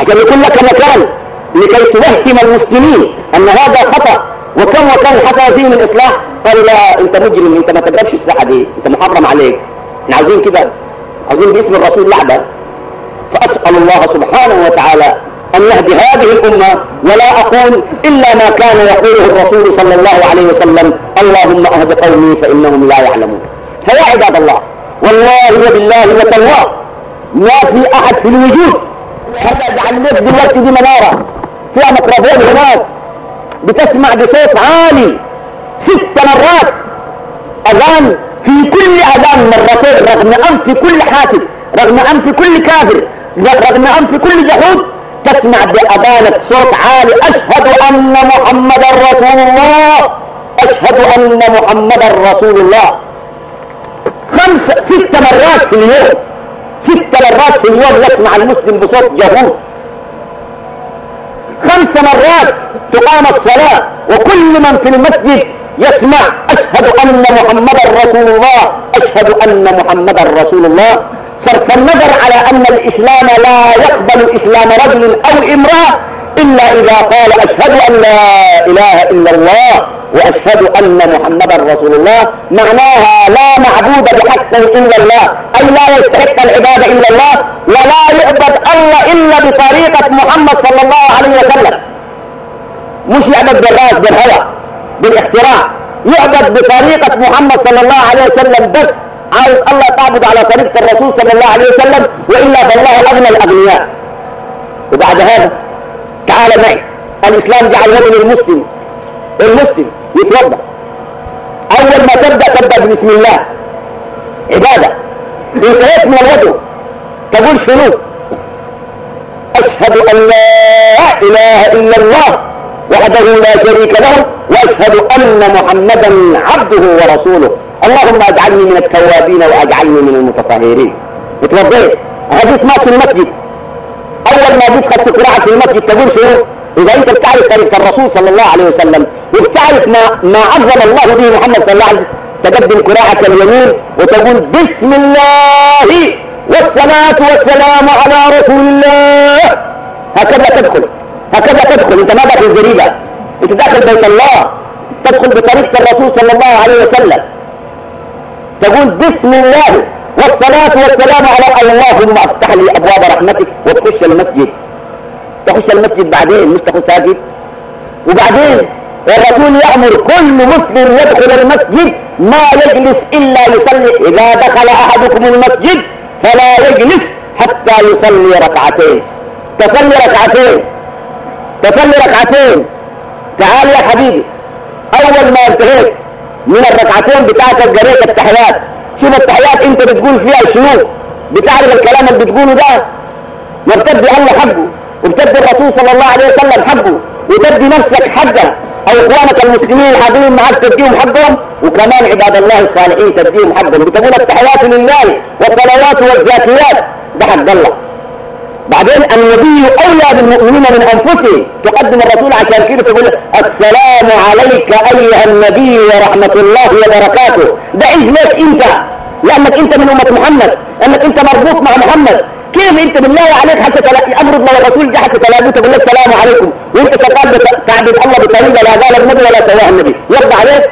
عشان يكون لك مكان لكي توهم المسلمين أن هذا خطأ وكم وكم حصل فيه من إصلاح؟ قال لا أنت مجرم أنت ما تقربش الساحة دي أنت محرم عليك. إحنا عاوزين كده عاوزين باسم الرسول لعبة. فأسأل الله سبحانه وتعالى أن يهدي هذه الأمة ولا أقول إلا ما كان يقوله الرسول صلى الله عليه وسلم اللهم أهد قومي فإنهم لا يعلمون. فيا عباد الله والله وبالله وتالله ما في أحد في الوجود هذا اجعل لك دلوقتي دي منارة. فيها ميكروفون هناك بتسمع بصوت عالي ست مرات. أذان في كل أذان مرتين رغم أنف كل حاسد رغم أنف كل كافر رغم أنف كل جحود. تسمع بأذانك صوت عالي أشهد أن محمدا رسول الله أشهد أن محمدا رسول الله. خمس ست مرات في اليوم ست مرات في اليوم يسمع المسلم بصوت جهود خمس مرات تقام الصلاة وكل من في المسجد يسمع أشهد أن محمدا رسول الله أشهد أن محمدا رسول الله. صرف النظر على أن الإسلام لا يقبل إسلام رجل أو امرأة إلا إذا قال أشهد أن لا إله إلا الله وأشهد أن محمدا رسول الله معناها لا معبود بحق إلا الله أي لا يستحق العبادة إلا الله ولا يعبد الله إلا بطريقة محمد صلى الله عليه وسلم. مش يعبد بالرأس بالهوى بالاختراع يعبد بطريقة محمد صلى الله عليه وسلم بس. عايز الله تعبد على طريقة الرسول صلى الله عليه وسلم وإلا فالله أغنى الأغنياء. وبعد هذا تعال معي. الإسلام جعل الرجل المسلم المسلم يتوضأ. أول ما تبدأ تبدأ بسم الله. عبادة. انتهيت من الوضوء. تقول شنو؟ أشهد أن لا إله إلا الله. وحده لا شريك له وأشهد أن محمدا عبده ورسوله. اللهم اجعلني من التوابين وأجعلني من المتطهرين. اتوضيت غديت ما في المسجد. أول ما جيت خدت قراءة في المسجد تقول شنو؟ إذا أنت بتعرف طريقة الرسول صلى الله عليه وسلم وبتعرف ما ما عظم الله به محمد صلى الله عليه وسلم تقدم قراءة اليمين وتقول بسم الله والصلاة والسلام على رسول الله. هكذا تدخل. هكذا تدخل انت ما داخل الجريدة انت داخل بيت الله تدخل بطريقة الرسول صلى الله عليه وسلم. تقول بسم الله والصلاة والسلام على اللهم افتح لي أبواب رحمتك وتخش المسجد. تخش المسجد بعدين مش تخش ساجد. وبعدين الرسول يأمر كل مسلم يدخل المسجد ما يجلس إلا يصلي. إذا دخل أحدكم المسجد فلا يجلس حتى يصلي ركعتين. تصلي ركعتين. تصلي ركعتين. تعال يا حبيبي. أول ما انتهيت من الركعتين بتاعتك قريت التحيات. شوف التحيات انت بتقول فيها شنو؟ بتعرف الكلام اللي بتقوله ده؟ وبتدي الله حقه. وبتدي الرسول صلى الله عليه وسلم حقه. وتدي نفسك حقه. أو أخوانك المسلمين الحاضرين معك تديهم حقهم. وكمان عباد الله الصالحين تديهم حقهم. بتقول التحيات لله والصلوات والزاكيات. ده حق الله. بعدين النبي أولى بالمؤمنين من أنفسهم تقدم الرسول عشان كده تقول السلام عليك أيها النبي ورحمة الله وبركاته. ده لك أنت. لأنك أنت من أمة محمد. أنك أنت مربوط مع محمد. كيف أنت بالله عليك حتى أمرض لو الرسول جه حتى تلاقيه تقول لك السلام عليكم. وأنت شغال تعبد الله بطريقة لا قال النبي ولا سواها النبي. يرضى عليك؟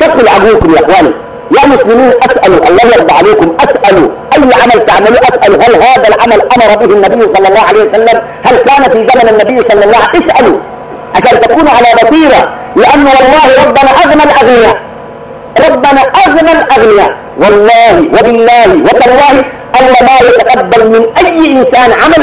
شكوا عقولكم يا إخواني. يا مسلمين أسألوا الله يرضى عليكم أسألوا. أي عمل تعملوا؟ أسألوا. هل هذا العمل أمر به النبي صلى الله عليه وسلم؟ هل كان في زمن النبي صلى الله عليه وسلم؟ اسألوا. عشان تكونوا على بصيره لأن والله ربنا اغنى الأغنياء. ربنا اغنى الأغنياء. والله وبالله وتالله الله ما يتقبل من أي إنسان عمل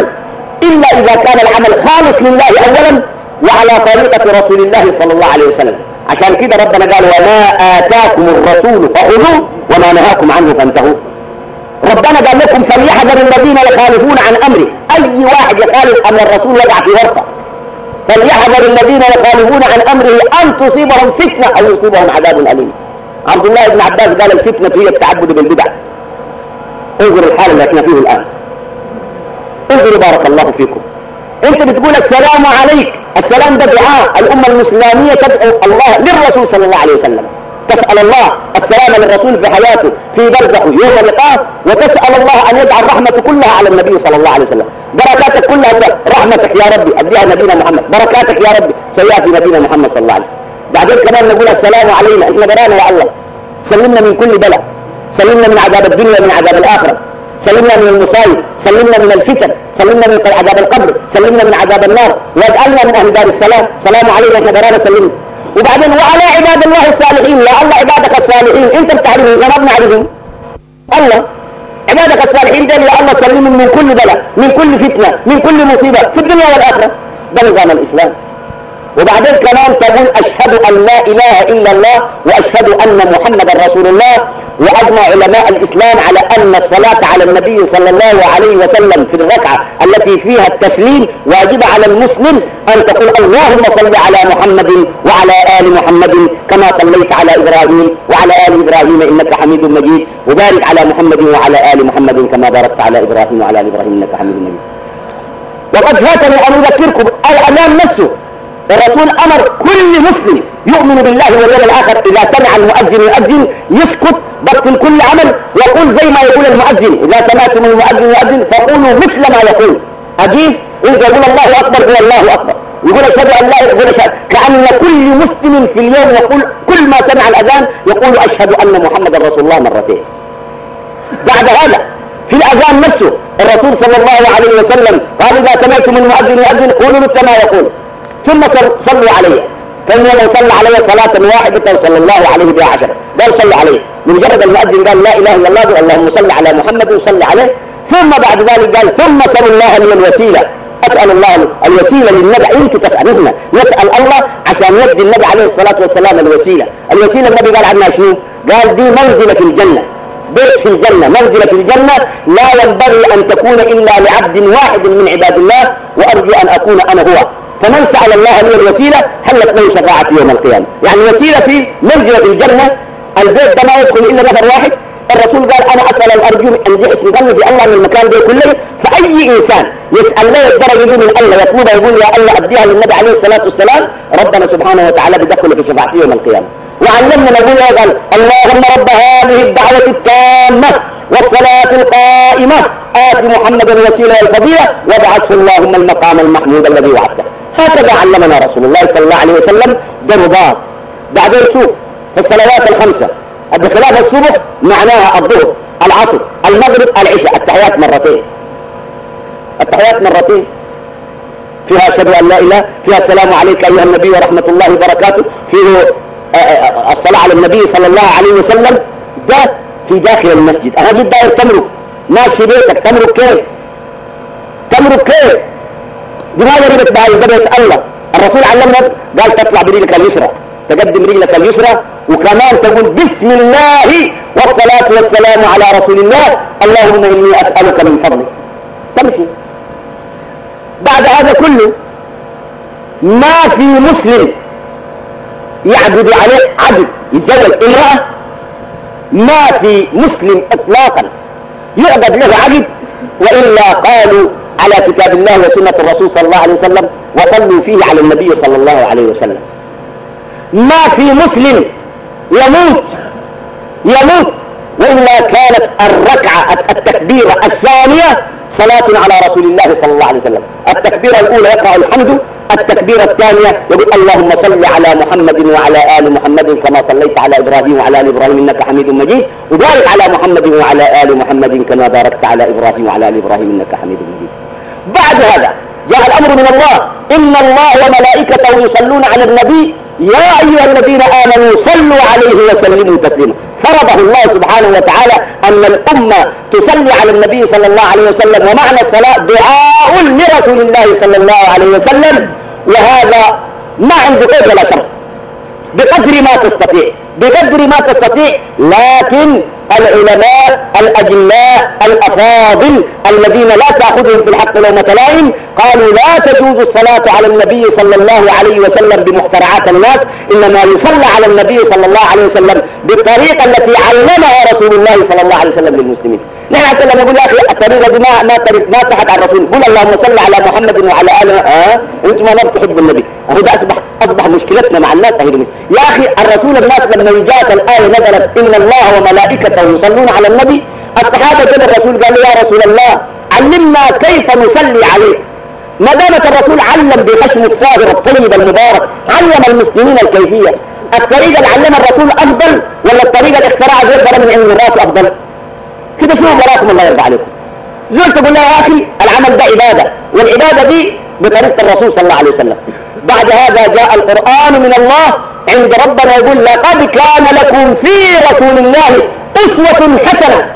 إلا إذا كان العمل خالص لله اولا وعلى طريقة رسول الله صلى الله عليه وسلم. عشان كده ربنا قال وما آتاكم الرسول فخذوه وما نهاكم عنه فانتهوا. ربنا قال لكم فليحذر الذين يخالفون عن أمره. أي واحد يخالف أمر الرسول وقع في ورطه فليحذر الذين يخالفون عن أمره أن تصيبهم فتنة أو يصيبهم عذاب أليم. عبد الله بن عباس قال الفتنة هي التعبد بالبدع. انظر الحال اللي إحنا فيه الآن. انظروا بارك الله فيكم. انت بتقول السلام عليك. السلام ده دعاء. الأمة الإسلامية تدعو الله للرسول صلى الله عليه وسلم. تسأل الله السلام للرسول في حياته في برزخه يوم لقاه وتسأل الله أن يجعل رحمة كلها على النبي صلى الله عليه وسلم. بركاتك كلها رحمتك يا ربي. أديها نبينا محمد. بركاتك يا ربي. سيأتي نبينا محمد صلى الله عليه وسلم. بعدين كمان نقول السلام علينا. إحنا برانا يا الله. سلمنا من كل بلاء سلمنا من عذاب الدنيا من عذاب الآخرة. سلمنا من المصايب سلمنا من الفتن سلمنا من عذاب القبر سلمنا من عذاب النار واجعلنا من أهل دار السلام. سلام علينا إحنا برانا سلمنا وبعدين وعلى عباد الله الصالحين لا الله عبادك الصالحين انت بتعرفهم أنا ما بنعرفهم الله عبادك الصالحين دول يا الله من كل بلاء من كل فتنة من كل مصيبة في الدنيا والآخرة. ده نظام الإسلام. وبعدين كمان تقول أشهد أن لا إله إلا الله وأشهد أن محمد رسول الله وأجمع علماء الإسلام على أن الصلاة على النبي صلى الله عليه وسلم في الركعة التي فيها التسليم واجب على المسلم أن تقول اللهم صل على محمد وعلى آل محمد كما صليت على إبراهيم وعلى آل إبراهيم إنك حميد مجيد وبارك على محمد وعلى آل محمد كما باركت على إبراهيم وعلى آل إبراهيم إنك حميد مجيد. وقد فاتني أن أذكركم الأمام نفسه. الرسول أمر كل مسلم يؤمن بالله واليوم الآخر إذا سمع المؤذن يؤذن يسكت بطل كل عمل ويقول زي ما يقول المؤذن. إذا سمعتم المؤذن يؤذن فقولوا مثل ما يقول. أجيب. انت يقول الله أكبر هو الله أكبر. يقول أشهد أن لا يقول اشهد كأن كل مسلم في اليوم يقول كل ما سمع الأذان يقول أشهد أن محمدا رسول الله مرتين. بعد هذا في الأذان نفسه الرسول صلى الله عليه وسلم قال إذا سمعتم المؤذن يؤذن قولوا مثل ما يقول. ثم صلوا عليه. كان يوم صلى عليه صلاة واحدة صلى الله عليه بها عشرة قال صلوا عليه. مجرد المؤذن قال لا إله إلا الله اللهم صل على محمد وصل عليه. ثم بعد ذلك قال ثم سأل الله لي الوسيلة. أسأل الله الوسيلة للنبي أنت تسألنا نسأل الله عشان يدي النبي عليه الصلاة والسلام الوسيلة. الوسيلة النبي قال عنها شنو؟ قال دي منزلة في الجنة. بيت في الجنة. منزلة في الجنة لا ينبغي أن تكون إلا لعبد واحد من عباد الله وأرجو أن أكون أنا هو. فمن سأل الله لي الوسيلة حلت له شفاعتي يوم القيامة. يعني وسيلة في منزلة الجنة البيت ده ما يدخل إلا نفر واحد. الرسول قال أنا أسأل الأرجو أن ظني في الله من المكان ده كله فأي إنسان يسأل له الدرجة دي من الله يطلبها يقول يا الله أديها للنبي عليه الصلاة والسلام. ربنا سبحانه وتعالى بدخل في شفاعته يوم القيامة. وعلمنا نقول قال اللهم رب هذه الدعوة التامة والصلاة القائمة. آت محمدا الوسيلة والفضيلة وابعثه اللهم المقام المحمود الذي وعدته. هكذا علمنا رسول الله صلى الله عليه وسلم دربات بعدين شوف في الصلوات الخمسة. بخلاف الصبح معناها الظهر العصر المغرب العشاء. التحيات مرتين. التحيات مرتين. فيها أشهد أن لا إله فيها السلام عليك أيها النبي ورحمة الله وبركاته. فيه آه، آه، الصلاة على النبي صلى الله عليه وسلم. ده في داخل المسجد. أنا جد داير تمرك ماشي بيتك تمرك كيف؟ تمرك كيف؟ لماذا رجلك بعد بيت الله. الرسول علمنا قال تطلع برجلك اليسرى. تقدم رجلك اليسرى وكمان تقول بسم الله والصلاة والسلام على رسول الله. اللهم إني أسألك من فضلك. تمشي. بعد هذا كله ما في مسلم يعبد عليه عبد يتزوج امرأة ما في مسلم اطلاقا يعبد له عبد وإلا قالوا على كتاب الله وسنة الرسول صلى الله عليه وسلم وصلوا فيه على النبي صلى الله عليه وسلم. ما في مسلم يموت يموت وإلا كانت الركعة التكبيرة الثانية صلاة على رسول الله صلى الله عليه وسلم. التكبيرة الأولى يقرأ الحمد التكبيرة الثانية يقول اللهم صل على محمد وعلى آل محمد كما صليت على إبراهيم وعلى آل إبراهيم إنك حميد مجيد. وبارك على محمد وعلى آل محمد كما باركت على إبراهيم وعلى آل إبراهيم إنك حميد مجيد. بعد هذا جاء الأمر من الله. إن الله وملائكته يصلون على النبي. يا أيها الذين آمنوا صلوا عليه وسلموا تسليما. فرضه الله سبحانه وتعالى أن الأمة تصلي على النبي صلى الله عليه وسلم. ومعنى الصلاة دعاء لرسول الله صلى الله عليه وسلم. وهذا ما عنده قيد ولا شرط بقدر ما تستطيع. بقدر ما تستطيع لكن العلماء الأجلاء الأفاضل الذين لا تأخذهم في الحق لومة لائم قالوا لا تجوز الصلاة على النبي صلى الله عليه وسلم بمخترعات الناس إنما يصلى على النبي صلى الله عليه وسلم بالطريقة التي علمها رسول الله صلى الله عليه وسلم للمسلمين. نحن عسلم نقول يا أخي الطريقة دي ما ما ما صحت عن الرسول. قول اللهم صل على محمد وعلى آله آه أنتم ما تحبوا النبي. هو ده أصبح أصبح مشكلتنا مع الناس أهي يا أخي الرسول الناس لما جاءت الآية نزلت إن الله وملائكته يصلون على النبي الصحابة جاء الرسول قالوا يا رسول الله علمنا كيف نصلي عليك. ما دامت الرسول علم بخشم الطاهر الطيب المبارك علم المسلمين الكيفية. الطريقة اللي علمها الرسول أفضل ولا الطريقة اللي اخترعها غير من علم الراس أفضل؟ كده شو براكم الله يرضى عليكم؟ زول تقول له يا أخي العمل ده عبادة والعبادة دي بطريقة الرسول صلى الله عليه وسلم. بعد هذا جاء القرآن من الله عند ربنا يقول لقد كان لكم في رسول الله أسوة حسنة.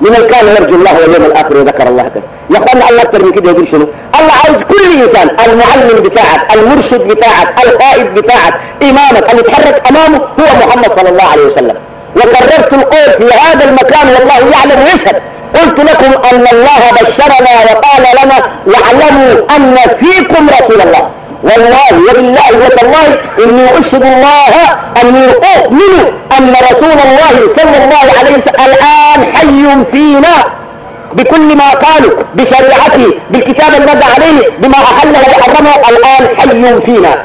لمن كان يرجو الله واليوم الآخر وذكر الله كثيرا. يا اخوانا الله أكثر من كده يقول شنو؟ الله عاوز كل إنسان المعلم بتاعك المرشد بتاعك القائد بتاعك إمامك اللي يتحرك أمامه هو محمد صلى الله عليه وسلم. وكررت القول في هذا المكان والله يعلم ويشهد. قلت لكم أن الله بشرنا وقال لنا واعلموا أن فيكم رسول الله. والله وبالله وتالله إني أشهد الله أني أؤمن أن رسول الله صلى الله عليه وسلم الآن حي فينا. بكل ما قالوا بشريعته بالكتاب الذي عليه بما أحله وحرمه الآن حي فينا.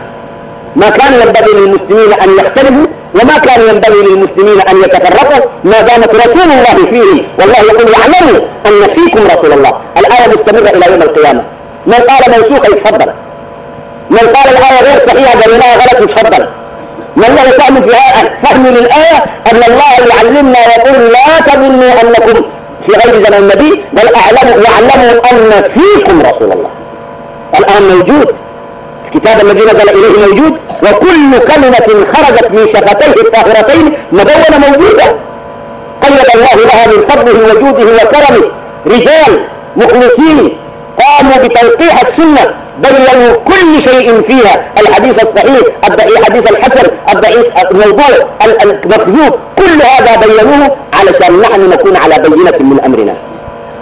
ما كان ينبغي للمسلمين أن يختلفوا وما كان ينبغي للمسلمين أن يتفرقوا ما دامت رسول الله فيهم. والله يقول واعلموا أن فيكم رسول الله. الآية مستمرة إلى يوم القيامة. من قال منسوخة يتفضل. من قال الآية غير صحيحة قالوا غلط يتفضل. من له فهم في فهم للآية أن الله يعلمنا ويقول لا تظنوا أنكم في غير زمن النبي بل أعلموا واعلموا أن فيكم رسول الله. الآن موجود. الكتاب الذي نزل إليه موجود وكل كلمة خرجت من شفتيه الطاهرتين مدونة موجودة. قيد الله لها من فضله وجوده وكرمه. رجال مخلصين قاموا بتوقيع السنة بينوا كل شيء فيها. الحديث الصحيح الحديث الحسن الضعيف الموضوع المكذوب كل هذا بينوه علشان نحن نكون على بينة من أمرنا.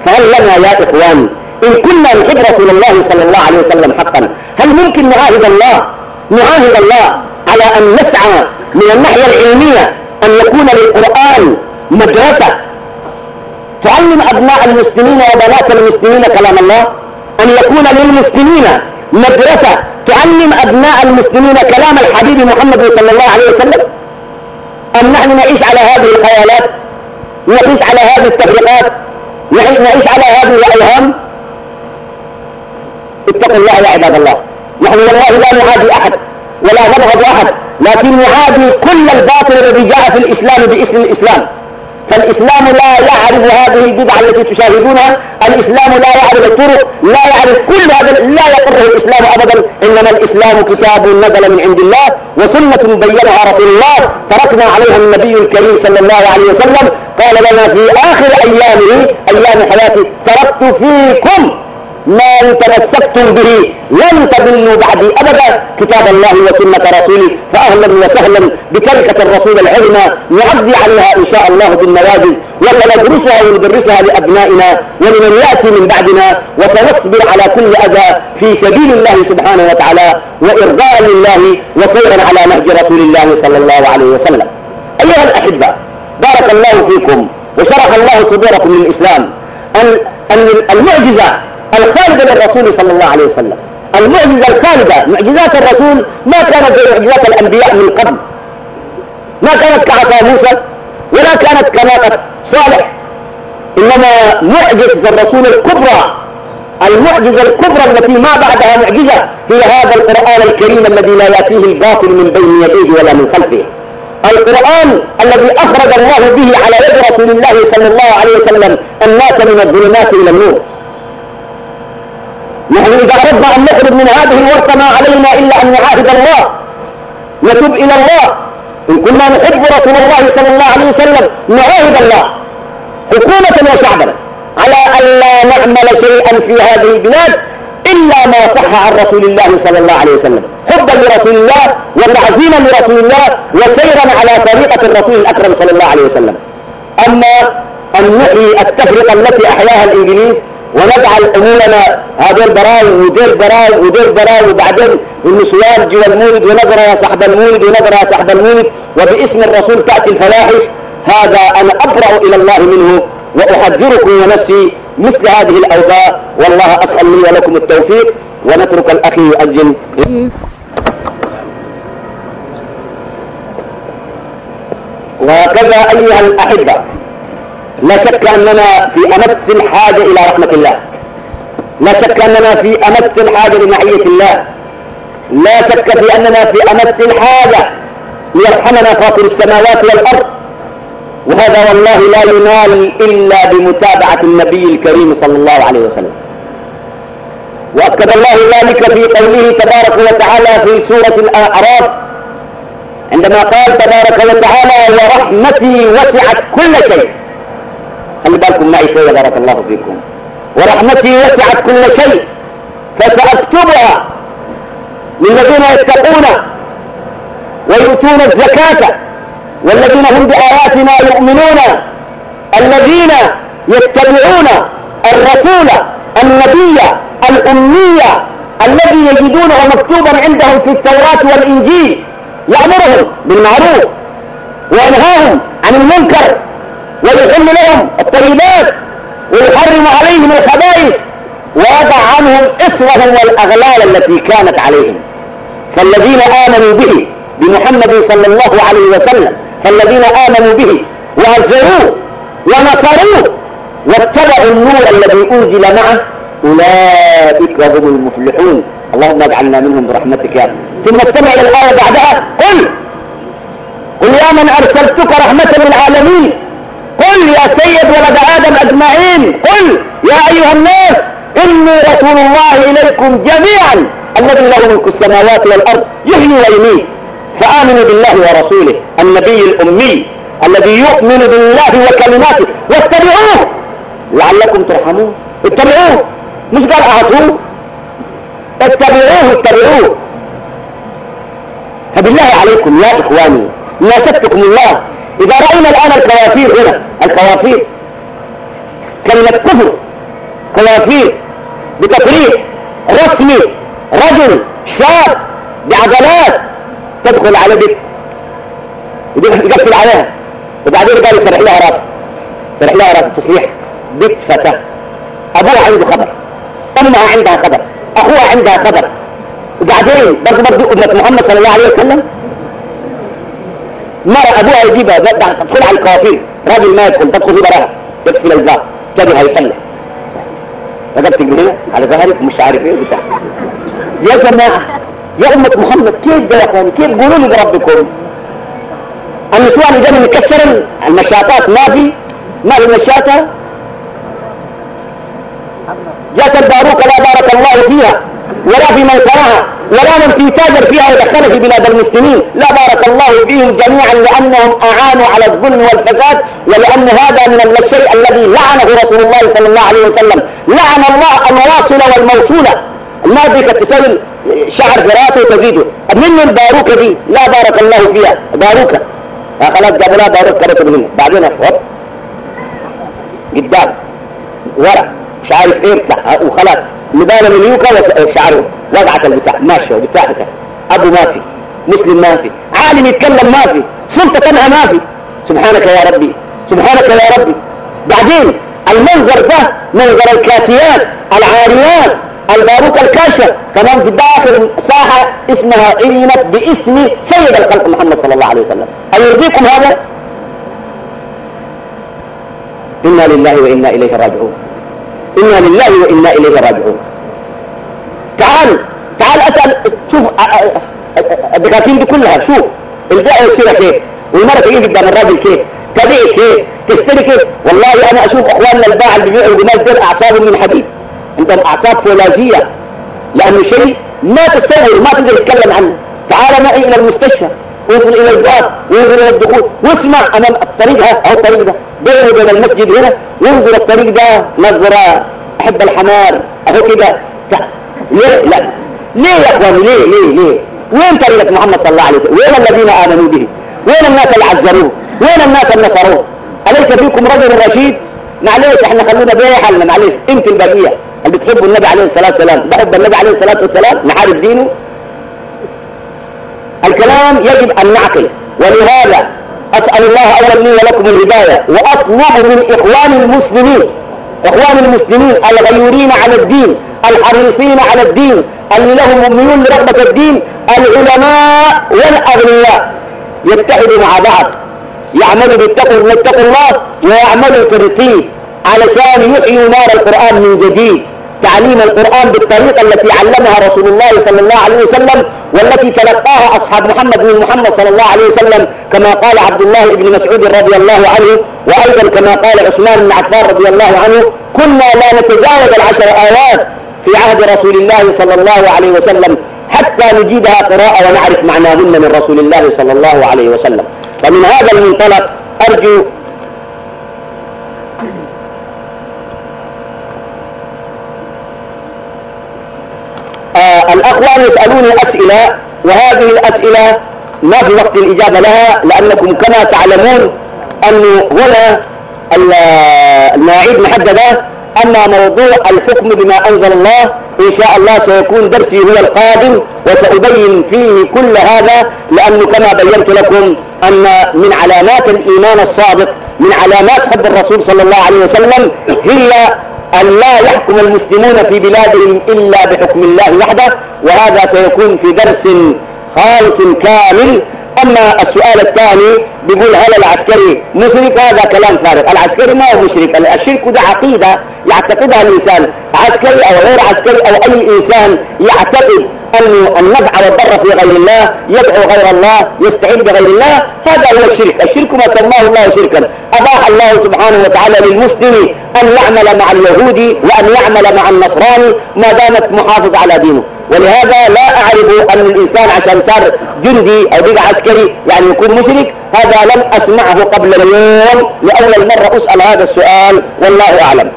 فهل لنا يا إخوان إن كنا نحب رسول الله صلى الله عليه وسلم حقا. هل ممكن نعاهد الله؟ نعاهد الله على أن نسعى من الناحية العلمية أن يكون للقرآن مدرسة؟ تعلم أبناء المسلمين وبنات المسلمين كلام الله؟ أن يكون للمسلمين مدرسة؟ تعلم أبناء المسلمين كلام الحبيب محمد صلى الله عليه وسلم؟ أم نحن نعيش على هذه الخيالات؟ نعيش على هذه التفريقات نعيش على هذه الأوهام اتقوا الله يا عباد الله. نحن والله لا نعادي أحد ولا نبغض أحد لكن نعادي كل الباطل الذي جاء في الإسلام باسم الإسلام. فالإسلام لا يعرف هذه البدع التي تشاهدونها الإسلام لا يعرف الطرق لا يعرف كل هذا لا يقره الإسلام أبدا. إنما الإسلام كتاب نزل من عند الله وسنة بينها رسول الله. تركنا عليها النبي الكريم صلى الله عليه وسلم. قال لنا في آخر أيامه أيام حياته تركت فيكم ما تمسكتم به لن تضلوا بعدي أبدا. كتاب الله وسنة رسوله. فأهلا وسهلا بتركة الرسول العلمى نعدي عليها إن شاء الله بالنواجذ وسندرسها وندرسها لأبنائنا ولمن يأتي من بعدنا. وسنصبر على كل أذى في سبيل الله سبحانه وتعالى وإرضاء لله وسيرا على نهج رسول الله صلى الله عليه وسلم. أيها الأحبة بارك الله فيكم وشرح الله صدوركم للإسلام. أن المعجزة الخالدة للرسول صلى الله عليه وسلم. المعجزة الخالدة معجزات الرسول ما كانت زي معجزات الأنبياء من قبل. ما كانت كعصا موسى ولا كانت كناقة صالح. إنما معجزة الرسول الكبرى المعجزة الكبرى التي ما بعدها معجزة هي هذا القرآن الكريم الذي لا يأتيه الباطل من بين يديه ولا من خلفه. القرآن الذي أخرج الله به على يد رسول الله صلى الله عليه وسلم الناس من الظلمات إلى النور. نحن إذا أردنا أن نخرج من هذه الورطة ما علينا إلا أن نعاهد الله نتوب إلى الله. إن كنا نحب رسول الله صلى الله عليه وسلم نعاهد الله. حكومة وشعبا على أن لا نعمل شيئا في هذه البلاد إلا ما صح عن رسول الله صلى الله عليه وسلم. حبا لرسول الله وتعظيما لرسول الله وسيرا على طريقة الرسول الأكرم صلى الله عليه وسلم. أما أن نحيي التفرقة التي أحياها الإنجليز ونجعل امورنا هذول براي ودير براي ودير براي وبعدين النسوان جوا المولد ونظر يا صاحب المولد ونظر يا صاحب المولد وباسم الرسول تأتي الفواحش هذا أنا أبرأ إلى الله منه وأحذركم ونفسي مثل هذه الأوضاع والله أسأل لي ولكم التوفيق. ونترك الأخي يؤذن وكذا أيها الأحبة. لا شك أننا في أمس الحاجة إلى رحمة الله. لا شك أننا في أمس الحاجة لمعية الله. لا شك في أننا في أمس الحاجة ليرحمنا فاطر السماوات والأرض. وهذا والله لا ينال إلا بمتابعة النبي الكريم صلى الله عليه وسلم. وأكد الله ذلك في قوله تبارك وتعالى في سورة الأعراف عندما قال تبارك وتعالى ورحمتي وسعت كل شيء. خلي بالكم معي شوية بارك الله فيكم. ورحمتي وسعت كل شيء فسأكتبها للذين يتقون ويؤتون الزكاة والذين هم بآياتنا يؤمنون الذين يتبعون الرسول النبي الأمية الذي يجدونه مكتوبا عندهم في التوراة والإنجيل يأمرهم بالمعروف وينهاهم عن المنكر. ويحل لهم الطيبات ويحرم عليهم الخبائث ويضع عنهم إصرهم والأغلال التي كانت عليهم. فالذين آمنوا به بمحمد صلى الله عليه وسلم فالذين آمنوا به وعزروه ونصروه واتبعوا النور الذي أنزل معه أولئك هم المفلحون. اللهم اجعلنا منهم برحمتك يا رب. ثم استمع للآية بعدها. قل قل يا من أرسلتك رحمة للعالمين. قل يا سيد ولد آدم أجمعين. قل يا أيها الناس إني رسول الله إليكم جميعا الذي له ملك السماوات والأرض يحيي ويميت. فآمنوا بالله ورسوله النبي الأمي الذي يؤمن بالله وكلماته. واتبعوه. لعلكم ترحمون. اتبعوه. مش قال أعصوه؟ اتبعوه اتبعوه. فبالله عليكم يا إخواني ناشدتكم الله. إذا رأينا الآن الكوافير هنا الكوافير كلمة كفر كوافير بتصريح رسمي رجل شاب بعضلات تدخل على بيت. يقفل عليها. وبعدين قال يسرح لها راسه سرح لها راسه تصريح بيت فتاة. أبوها عنده خبر. أمها عندها خبر. أخوها عندها خبر. وبعدين برضه برضه أمة محمد صلى الله عليه وسلم مرة أبوها يجيبها تدخل على الكوافير. راجل ما يدخل تدخل في براها يقفل الباب. تبي هيصلي رقبتك هنا على ظهرك ومش عارف إيه بتاع يا جماعة يا أمة محمد كيف ده يا اخوان كيف قولوا لي بربكم؟ النسوان يجب نكسر المشاطات ما في. ما في مشاطة. جاءت الباروكة لا بارك الله فيها ولا في من صنعها ولا من في تاجر فيها ودخل في بلاد المسلمين. لا بارك الله فيهم جميعا لأنهم أعانوا على الظلم والفساد ولأن هذا من الشيء الذي لعنه رسول الله صلى الله عليه وسلم. لعن الله الواصلة والموصولة ما ديك تسوي شعر في راسه وتزيده من الباروكة دي. لا بارك الله فيها. باروكة خلاص جابوا لها باروكة كرتب منه بعدين هوب قدام. ورا. مش عارف إيه بتاع. وخلاص. نبالة من يوكا وشعره وقعت البتاع. ماشية وبتاعتها أبو ما في مسلم ما في. عالم يتكلم ما في. سلطة تنهى ما في. سبحانك يا ربي. سبحانك يا ربي. بعدين المنظر ده منظر الكاسيات العاريات الباروكة الكاشة كمان في داخل ساحة اسمها عينت باسم سيد الخلق محمد صلى الله عليه وسلم. أيرضيكم هذا؟ إنا لله وإنا إليه راجعون. إنا لله وإنا إليه راجعون. تعال تعال أسأل. شوف الدكاكين دي كلها شوف البيع والشراء كيف؟ والمرة تجي قدام الراجل كيف؟ تبيع كيف؟ تشتري كيف؟ والله أنا أشوف أخواننا الباع اللي بيبيعوا الجمال دول أعصابهم من حديد عندهم أعصاب فولاذية. لأنه شيء ما تتصور ما تقدر تتكلم عنه. تعال معي إلى المستشفى. وانظر إلى الباب. وانظر إلى الدخول. واسمع أمام الطريق ها أو الطريق ده. بينه وبين المسجد هنا. وانظر الطريق ده. نظرة. أحب الحمار. أهو كده. ليه؟ لا. ليه يا إخواني؟ ليه؟ ليه؟ ليه؟ وين طريقة محمد صلى الله عليه وسلم؟ وين الذين آمنوا به؟ وين الناس اللي عزروه؟ وين الناس اللي نصروه؟ أليس فيكم رجل رشيد؟ معلش إحنا خلونا بيه حالنا معلش أنت البقية اللي بتحبوا النبي عليه الصلاة والسلام بحب النبي عليه الصلاة والسلام نحارب دينه. الكلام يجب أن نعقل ولهذا أسأل الله أولا لي ولكم الهداية وأطلب من إخوان المسلمين إخوان المسلمين الغيورين على الدين الحريصين على الدين اللي لهم ميول لرغبة الدين العلماء والأغنياء يتحدوا مع بعض. يعملوا بالتقوى يتقوا الله ويعملوا ترتيب علشان يحيوا نار القرآن من جديد. تعليم القرآن بالطريقة التي علمها رسول الله صلى الله عليه وسلم والتي تلقاها أصحاب محمد بن محمد صلى الله عليه وسلم كما قال عبد الله بن مسعود رضي الله عنه وأيضا كما قال عثمان بن عفان رضي الله عنه كنا لا نتجاوز العشر آيات في عهد رسول الله صلى الله عليه وسلم حتى نجيدها قراءة ونعرف معناهن من رسول الله صلى الله عليه وسلم. فمن هذا المنطلق أرجو آه الأخوان يسألوني أسئلة وهذه الأسئلة ما في وقت الإجابة لها لأنكم كما تعلمون أنه هنا المواعيد محددة. أما موضوع الحكم بما أنزل الله إن شاء الله سيكون درسي هو القادم وسأبين فيه كل هذا لأنه كما بينت لكم أن من علامات الإيمان الصادق من علامات حب الرسول صلى الله عليه وسلم هي أن لا يحكم المسلمون في بلادهم إلا بحكم الله وحده وهذا سيكون في درس خالص كامل أما السؤال الثاني بيقول هل العسكري مشرك؟ هذا كلام فارغ. العسكري ما هو مشرك. الشرك ده عقيدة يعتقدها الإنسان. عسكري أو غير عسكري أو أي إنسان يعتقد أن النفع والضر في غير الله يدعو غير الله يستعين بغير الله هذا هو الشرك. الشرك ما سماه الله شركا. أباح الله سبحانه وتعالى للمسلم أن يعمل مع اليهودي وأن يعمل مع النصراني ما دامت محافظ على دينه. ولهذا لا أعرف أن الإنسان عشان صار جندي أو بقى عسكري يعني يكون مشرك هذا لم أسمعه قبل اليوم لأول مرة أسأل هذا السؤال والله أعلم.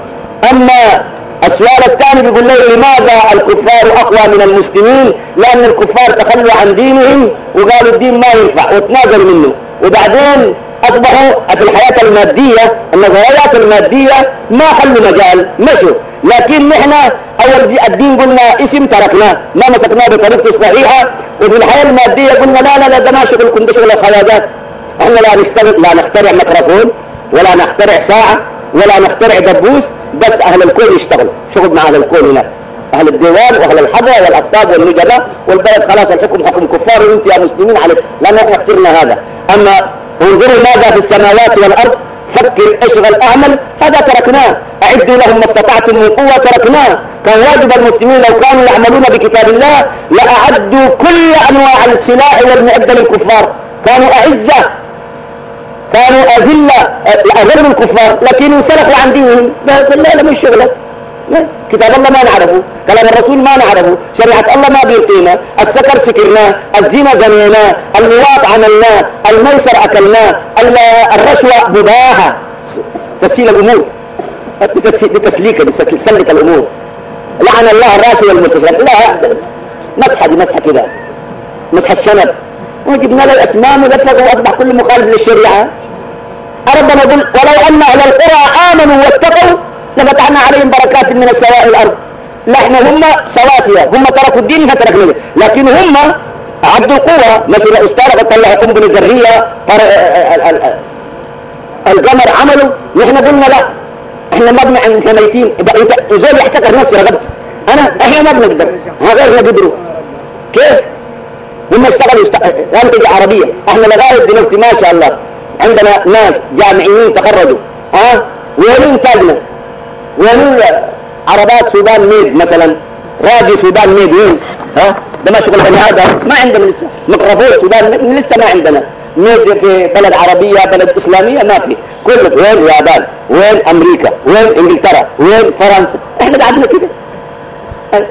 أما السؤال الثاني بيقول لي لماذا الكفار أقوى من المسلمين؟ لأن الكفار تخلوا عن دينهم وقالوا الدين ما ينفع وتنازلوا منه. وبعدين أصبحوا في الحياة المادية النظريات المادية ما خلوا مجال مشوا. لكن نحن أول الدين قلنا اسم تركناه ما مسكناه بطريقته الصحيحة وفي الحياة المادية قلنا لا لا لا ده ما شغلكم ده شغل الخواجات إحنا لا نشتغل لا نخترع ميكروفون ولا نخترع ساعة ولا نخترع دبوس بس أهل الكون يشتغلوا. شغل مع أهل الكون هناك أهل الديوان وأهل الحضرة والأقطاب والنجبة والبلد خلاص الحكم حكم كفار وانت يا مسلمين عليك. لأن إحنا اخترنا هذا. أما انظروا ماذا في السماوات والأرض. فكر اشغل اعمل هذا تركناه. أعدوا لهم ما استطعتم من قوة تركناه. كان واجب المسلمين لو كانوا يعملون بكتاب الله لأعدوا كل أنواع السلاح والمعدة للكفار. كانوا أعزة. كانوا أذلة. أذل الكفار. لكن انسلخوا عن دينهم. لا لا مش شغلة. كتاب الله ما نعرفه كلام الرسول ما نعرفه شريعة الله ما بيرقينا السكر سكرناه الزنا زنيناه اللواط عملناه الميسر أكلناه الرشوة مباحة. تسهيل الأمور. بتسليك بتسلك الأمور. لعن الله الراشي والمتسلك لا مسحة دي مسحة كده. مسحة الشنب وجبنا له الأسمام ولفظ وأصبح كل مخالف للشريعة. ربنا يقول ولو أن أهل القرى آمنوا واتقوا لفتحنا عليهم بركات من السماء والأرض نحن هم سواسية هم تركوا الدين فتركنا لكن هم عبدوا القوة مثل استارة طلعوا قنبلة ذرية القمر عملوا نحن قلنا لا إحنا ما بنعمل إحنا ميتين. زول يحتكر نفسي رغبت انا إحنا ما بنقدر. غيرنا قدروا. كيف؟ هم اشتغلوا منطقة عربية إحنا لغاية دلوقتي ما شاء الله عندنا ناس جامعيين تخرجوا. ها؟ وين انتاجنا عربات Sudan made مثلا؟ راديو Sudan made وين؟ ها؟ ده ما شغل بني آدم. ما عندنا لسه. ميكروفون سودان لسه ما عندنا. made في بلد عربية بلد إسلامية ما في. كله وين؟ اليابان وين أمريكا؟ وين إنجلترا؟ وين فرنسا؟ إحنا قاعدين كده.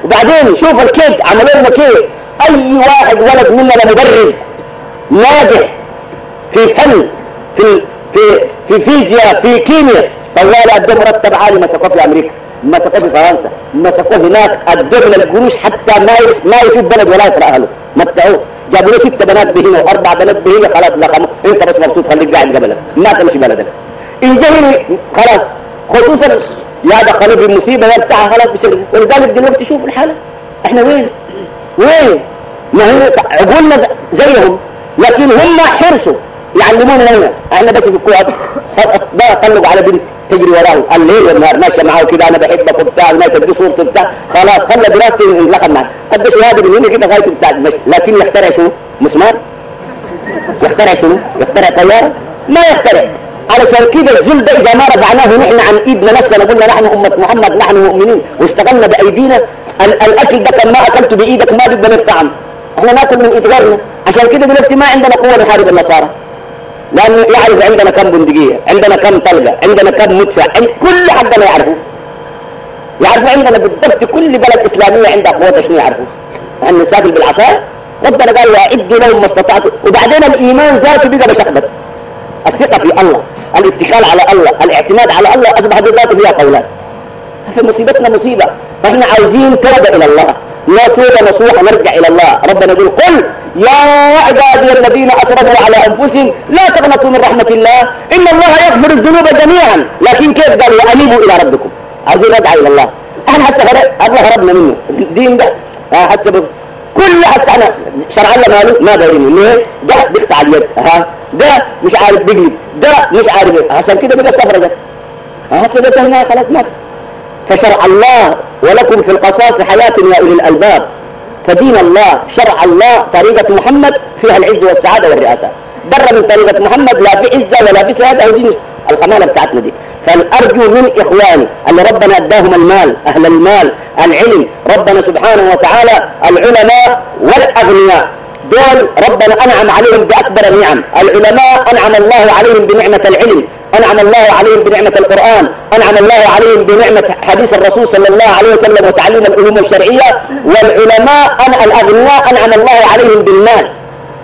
وبعدين شوف الكيد عملوا لنا كيد. أي واحد ولد مننا مدرس ناجح في فن في في في فيزياء في كيمياء. طوال ادوا مرتب عالي مسكوه في أمريكا مسكوه في فرنسا مسكوه هناك. من القروش حتى ما ما يشوف بلد ولا يقرا أهله. متعوه جابوا له ست بنات بهنا واربع بنات بهنا خلاص لقموا أنت بس مبسوط خليك قاعد قبلك ما تمشي بلدك. إن جهل خلاص. خصوصا يا دخلوا في مصيبة يا بتاع خلاص بشكل. ولذلك دلوقتي شوف الحالة. إحنا وين؟ وين؟ ما هي عقولنا زيهم لكن هم حرصوا يعلمونا هنا إحنا بس في الكوات ده طلق على بنت تجري وراه الليل والنهار ماشية معاه كده. أنا بحبك وبتاع ما تدي صورته وبتاع خلاص خلى دراسته انلقى معاه قد شهاده من هنا كده غايته بتاع المشي لكن يخترع شنو؟ مسمار. يخترع شنو؟ يخترع طيارة؟ ما يخترع. علشان كده الذل ده إذا ما رفعناه نحن عن ايدنا نفسنا قلنا نحن أمة محمد نحن مؤمنين. واشتغلنا بأيدينا. الأكل ده كان ما أكلته بإيدك ما بدنا نطعم إحنا ناكل من ايد غيرنا عشان كده دلوقتي ما عندنا قوة نحارب النصارى. لأنه يعرف عندنا كم بندقية عندنا كم طلقة عندنا كم مدفع عند كل حقنا يعرفوا يعرفوا عندنا بالضبط كل بلد إسلامية عندها قوه شنو يعرفوا يعني نسافر بالعصايه ربنا قال واعدوا لهم ما استطعتم وبعدين الإيمان ذاته بقى مشخبط الثقة في الله الاتكال على الله الاعتماد على الله اصبح ذاته فيها قولات فمصيبتنا مصيبة. فاحنا عاوزين توبة إلى الله. لا توبة نصوحة نرجع إلى الله. ربنا يقول قل يا عبادي الذين أسرفوا على أنفسهم لا تقنطوا من رحمة الله إن الله يغفر الذنوب جميعا. لكن كيف قال وأنيبوا إلى ربكم. عاوزين نرجع إلى الله. إحنا حتى الله هربنا منه. الدين ده حتى كل حتى إحنا شرع الله ماله؟ ما دايرين ليه؟ ده بيقطع اليد ها. ده مش عارف بيجلد ده مش عارف عشان كده بقى السفرة ده هات ده هنا خلاص مات. فشرع الله ولكم في القصاص حياة يا أولي الألباب. فدين الله شرع الله طريقة محمد فيها العز والسعادة والرئاسة. بر من طريقة محمد لا في عزة ولا في سعادة أو دين القمالة بتاعتنا دي. فالأرجو من إخواني اللي ربنا أداهم المال أهل المال العلم. ربنا سبحانه وتعالى العلماء والأغنياء. دول ربنا أنعم عليهم بأكبر النعم العلماء أنعم الله عليهم بنعمة العلم. أنعم الله عليهم بنعمة القرآن. أنعم الله عليهم بنعمة حديث الرسول صلى الله عليه وسلم وتعليم العلوم الشرعية. والعلماء أن الأغنياء أنعم الله عليهم بالمال.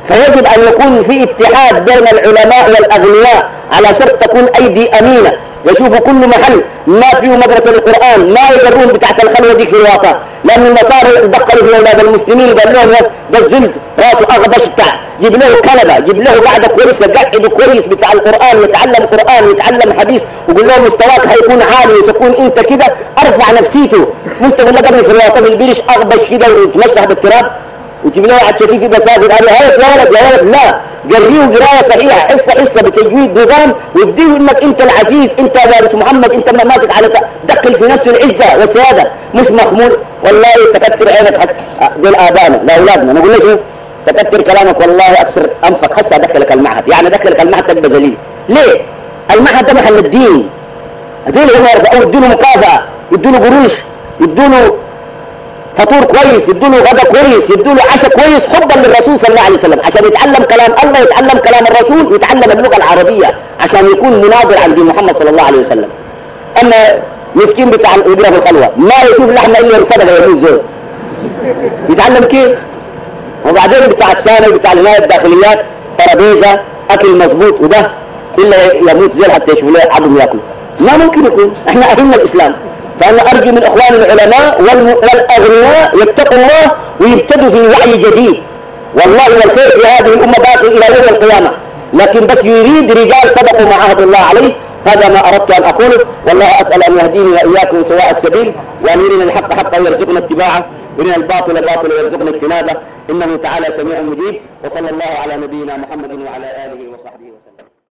فيجب أن يكون في اتحاد بين العلماء والأغنياء على شرط تكون أيدي أمينة. يشوفوا كل محل ما فيه مدرسة القرآن ما يقرون بتاعت الخلوة دي في الواقع. لأن النصارى دخلوا في أولاد المسلمين قال لهم ده الزلد راسه أغبش بتاع. جيب له كنبة جيب له قاعدة كويسة قعده كويس بتاع القرآن يتعلم قرآن يتعلم حديث وقول له مستواك هيكون عالي وتكون أنت كده. أرفع نفسيته. مستوى لك في الواقع البيرش أغبش كده ويتمسح بالتراب. واحد شكيك كده ساكت قال يا ولد يا ولد لا. جريه قراية صحيحة. حصه حصه بتجويد نظام واديه إنك أنت العزيز أنت وارث محمد أنت ما ماسك على دخل في نفس العزة والسيادة. مش مخمول والله تكتر عينك حتى دول آبائنا لاولادنا نقول لك تكتر كلامك. والله أكثر أنفك. هسه أدخلك المعهد. يعني أدخلك المعهد تبقى ذليل ليه؟ المعهد ده محل الدين. هدول هم يدوا له مكافاه يدوا له قروش يدوا له فطور كويس يدوا له غدا كويس يدوا له عشاء كويس حبا للرسول صلى الله عليه وسلم. عشان يتعلم كلام الله يتعلم كلام الرسول ويتعلم اللغة العربية عشان يكون مناظر عند محمد صلى الله عليه وسلم. أما مسكين بتاع الإبرة في الخلوة ما يشوف اللحمه إلا صدقه يموت زول يتعلم كيف؟ وبعدين بتاع الثاني بتاع العنايه الداخليات ترابيزة أكل مظبوط وده إلا يموت زول حتى يشوف له عظم ياكله ما ممكن يكون. إحنا أهلنا الإسلام. فأنا أرجو من إخوان العلماء والأغنياء يتقوا الله ويبتدوا في وعي جديد. والله والخير في هذه الأمة باقي إلى يوم القيامة. لكن بس يريد رجال صدقوا ما عهد الله عليه هذا ما أردت أن أقوله. والله أسأل أن يهديني وإياكم سواء السبيل. وأن يرينا الحق حقا ويرزقنا اتباعه. ويرينا الباطل باطلا ويرزقنا اجتنابه. إنه تعالى سميع مجيب. وصلى الله على نبينا محمد وعلى آله وصحبه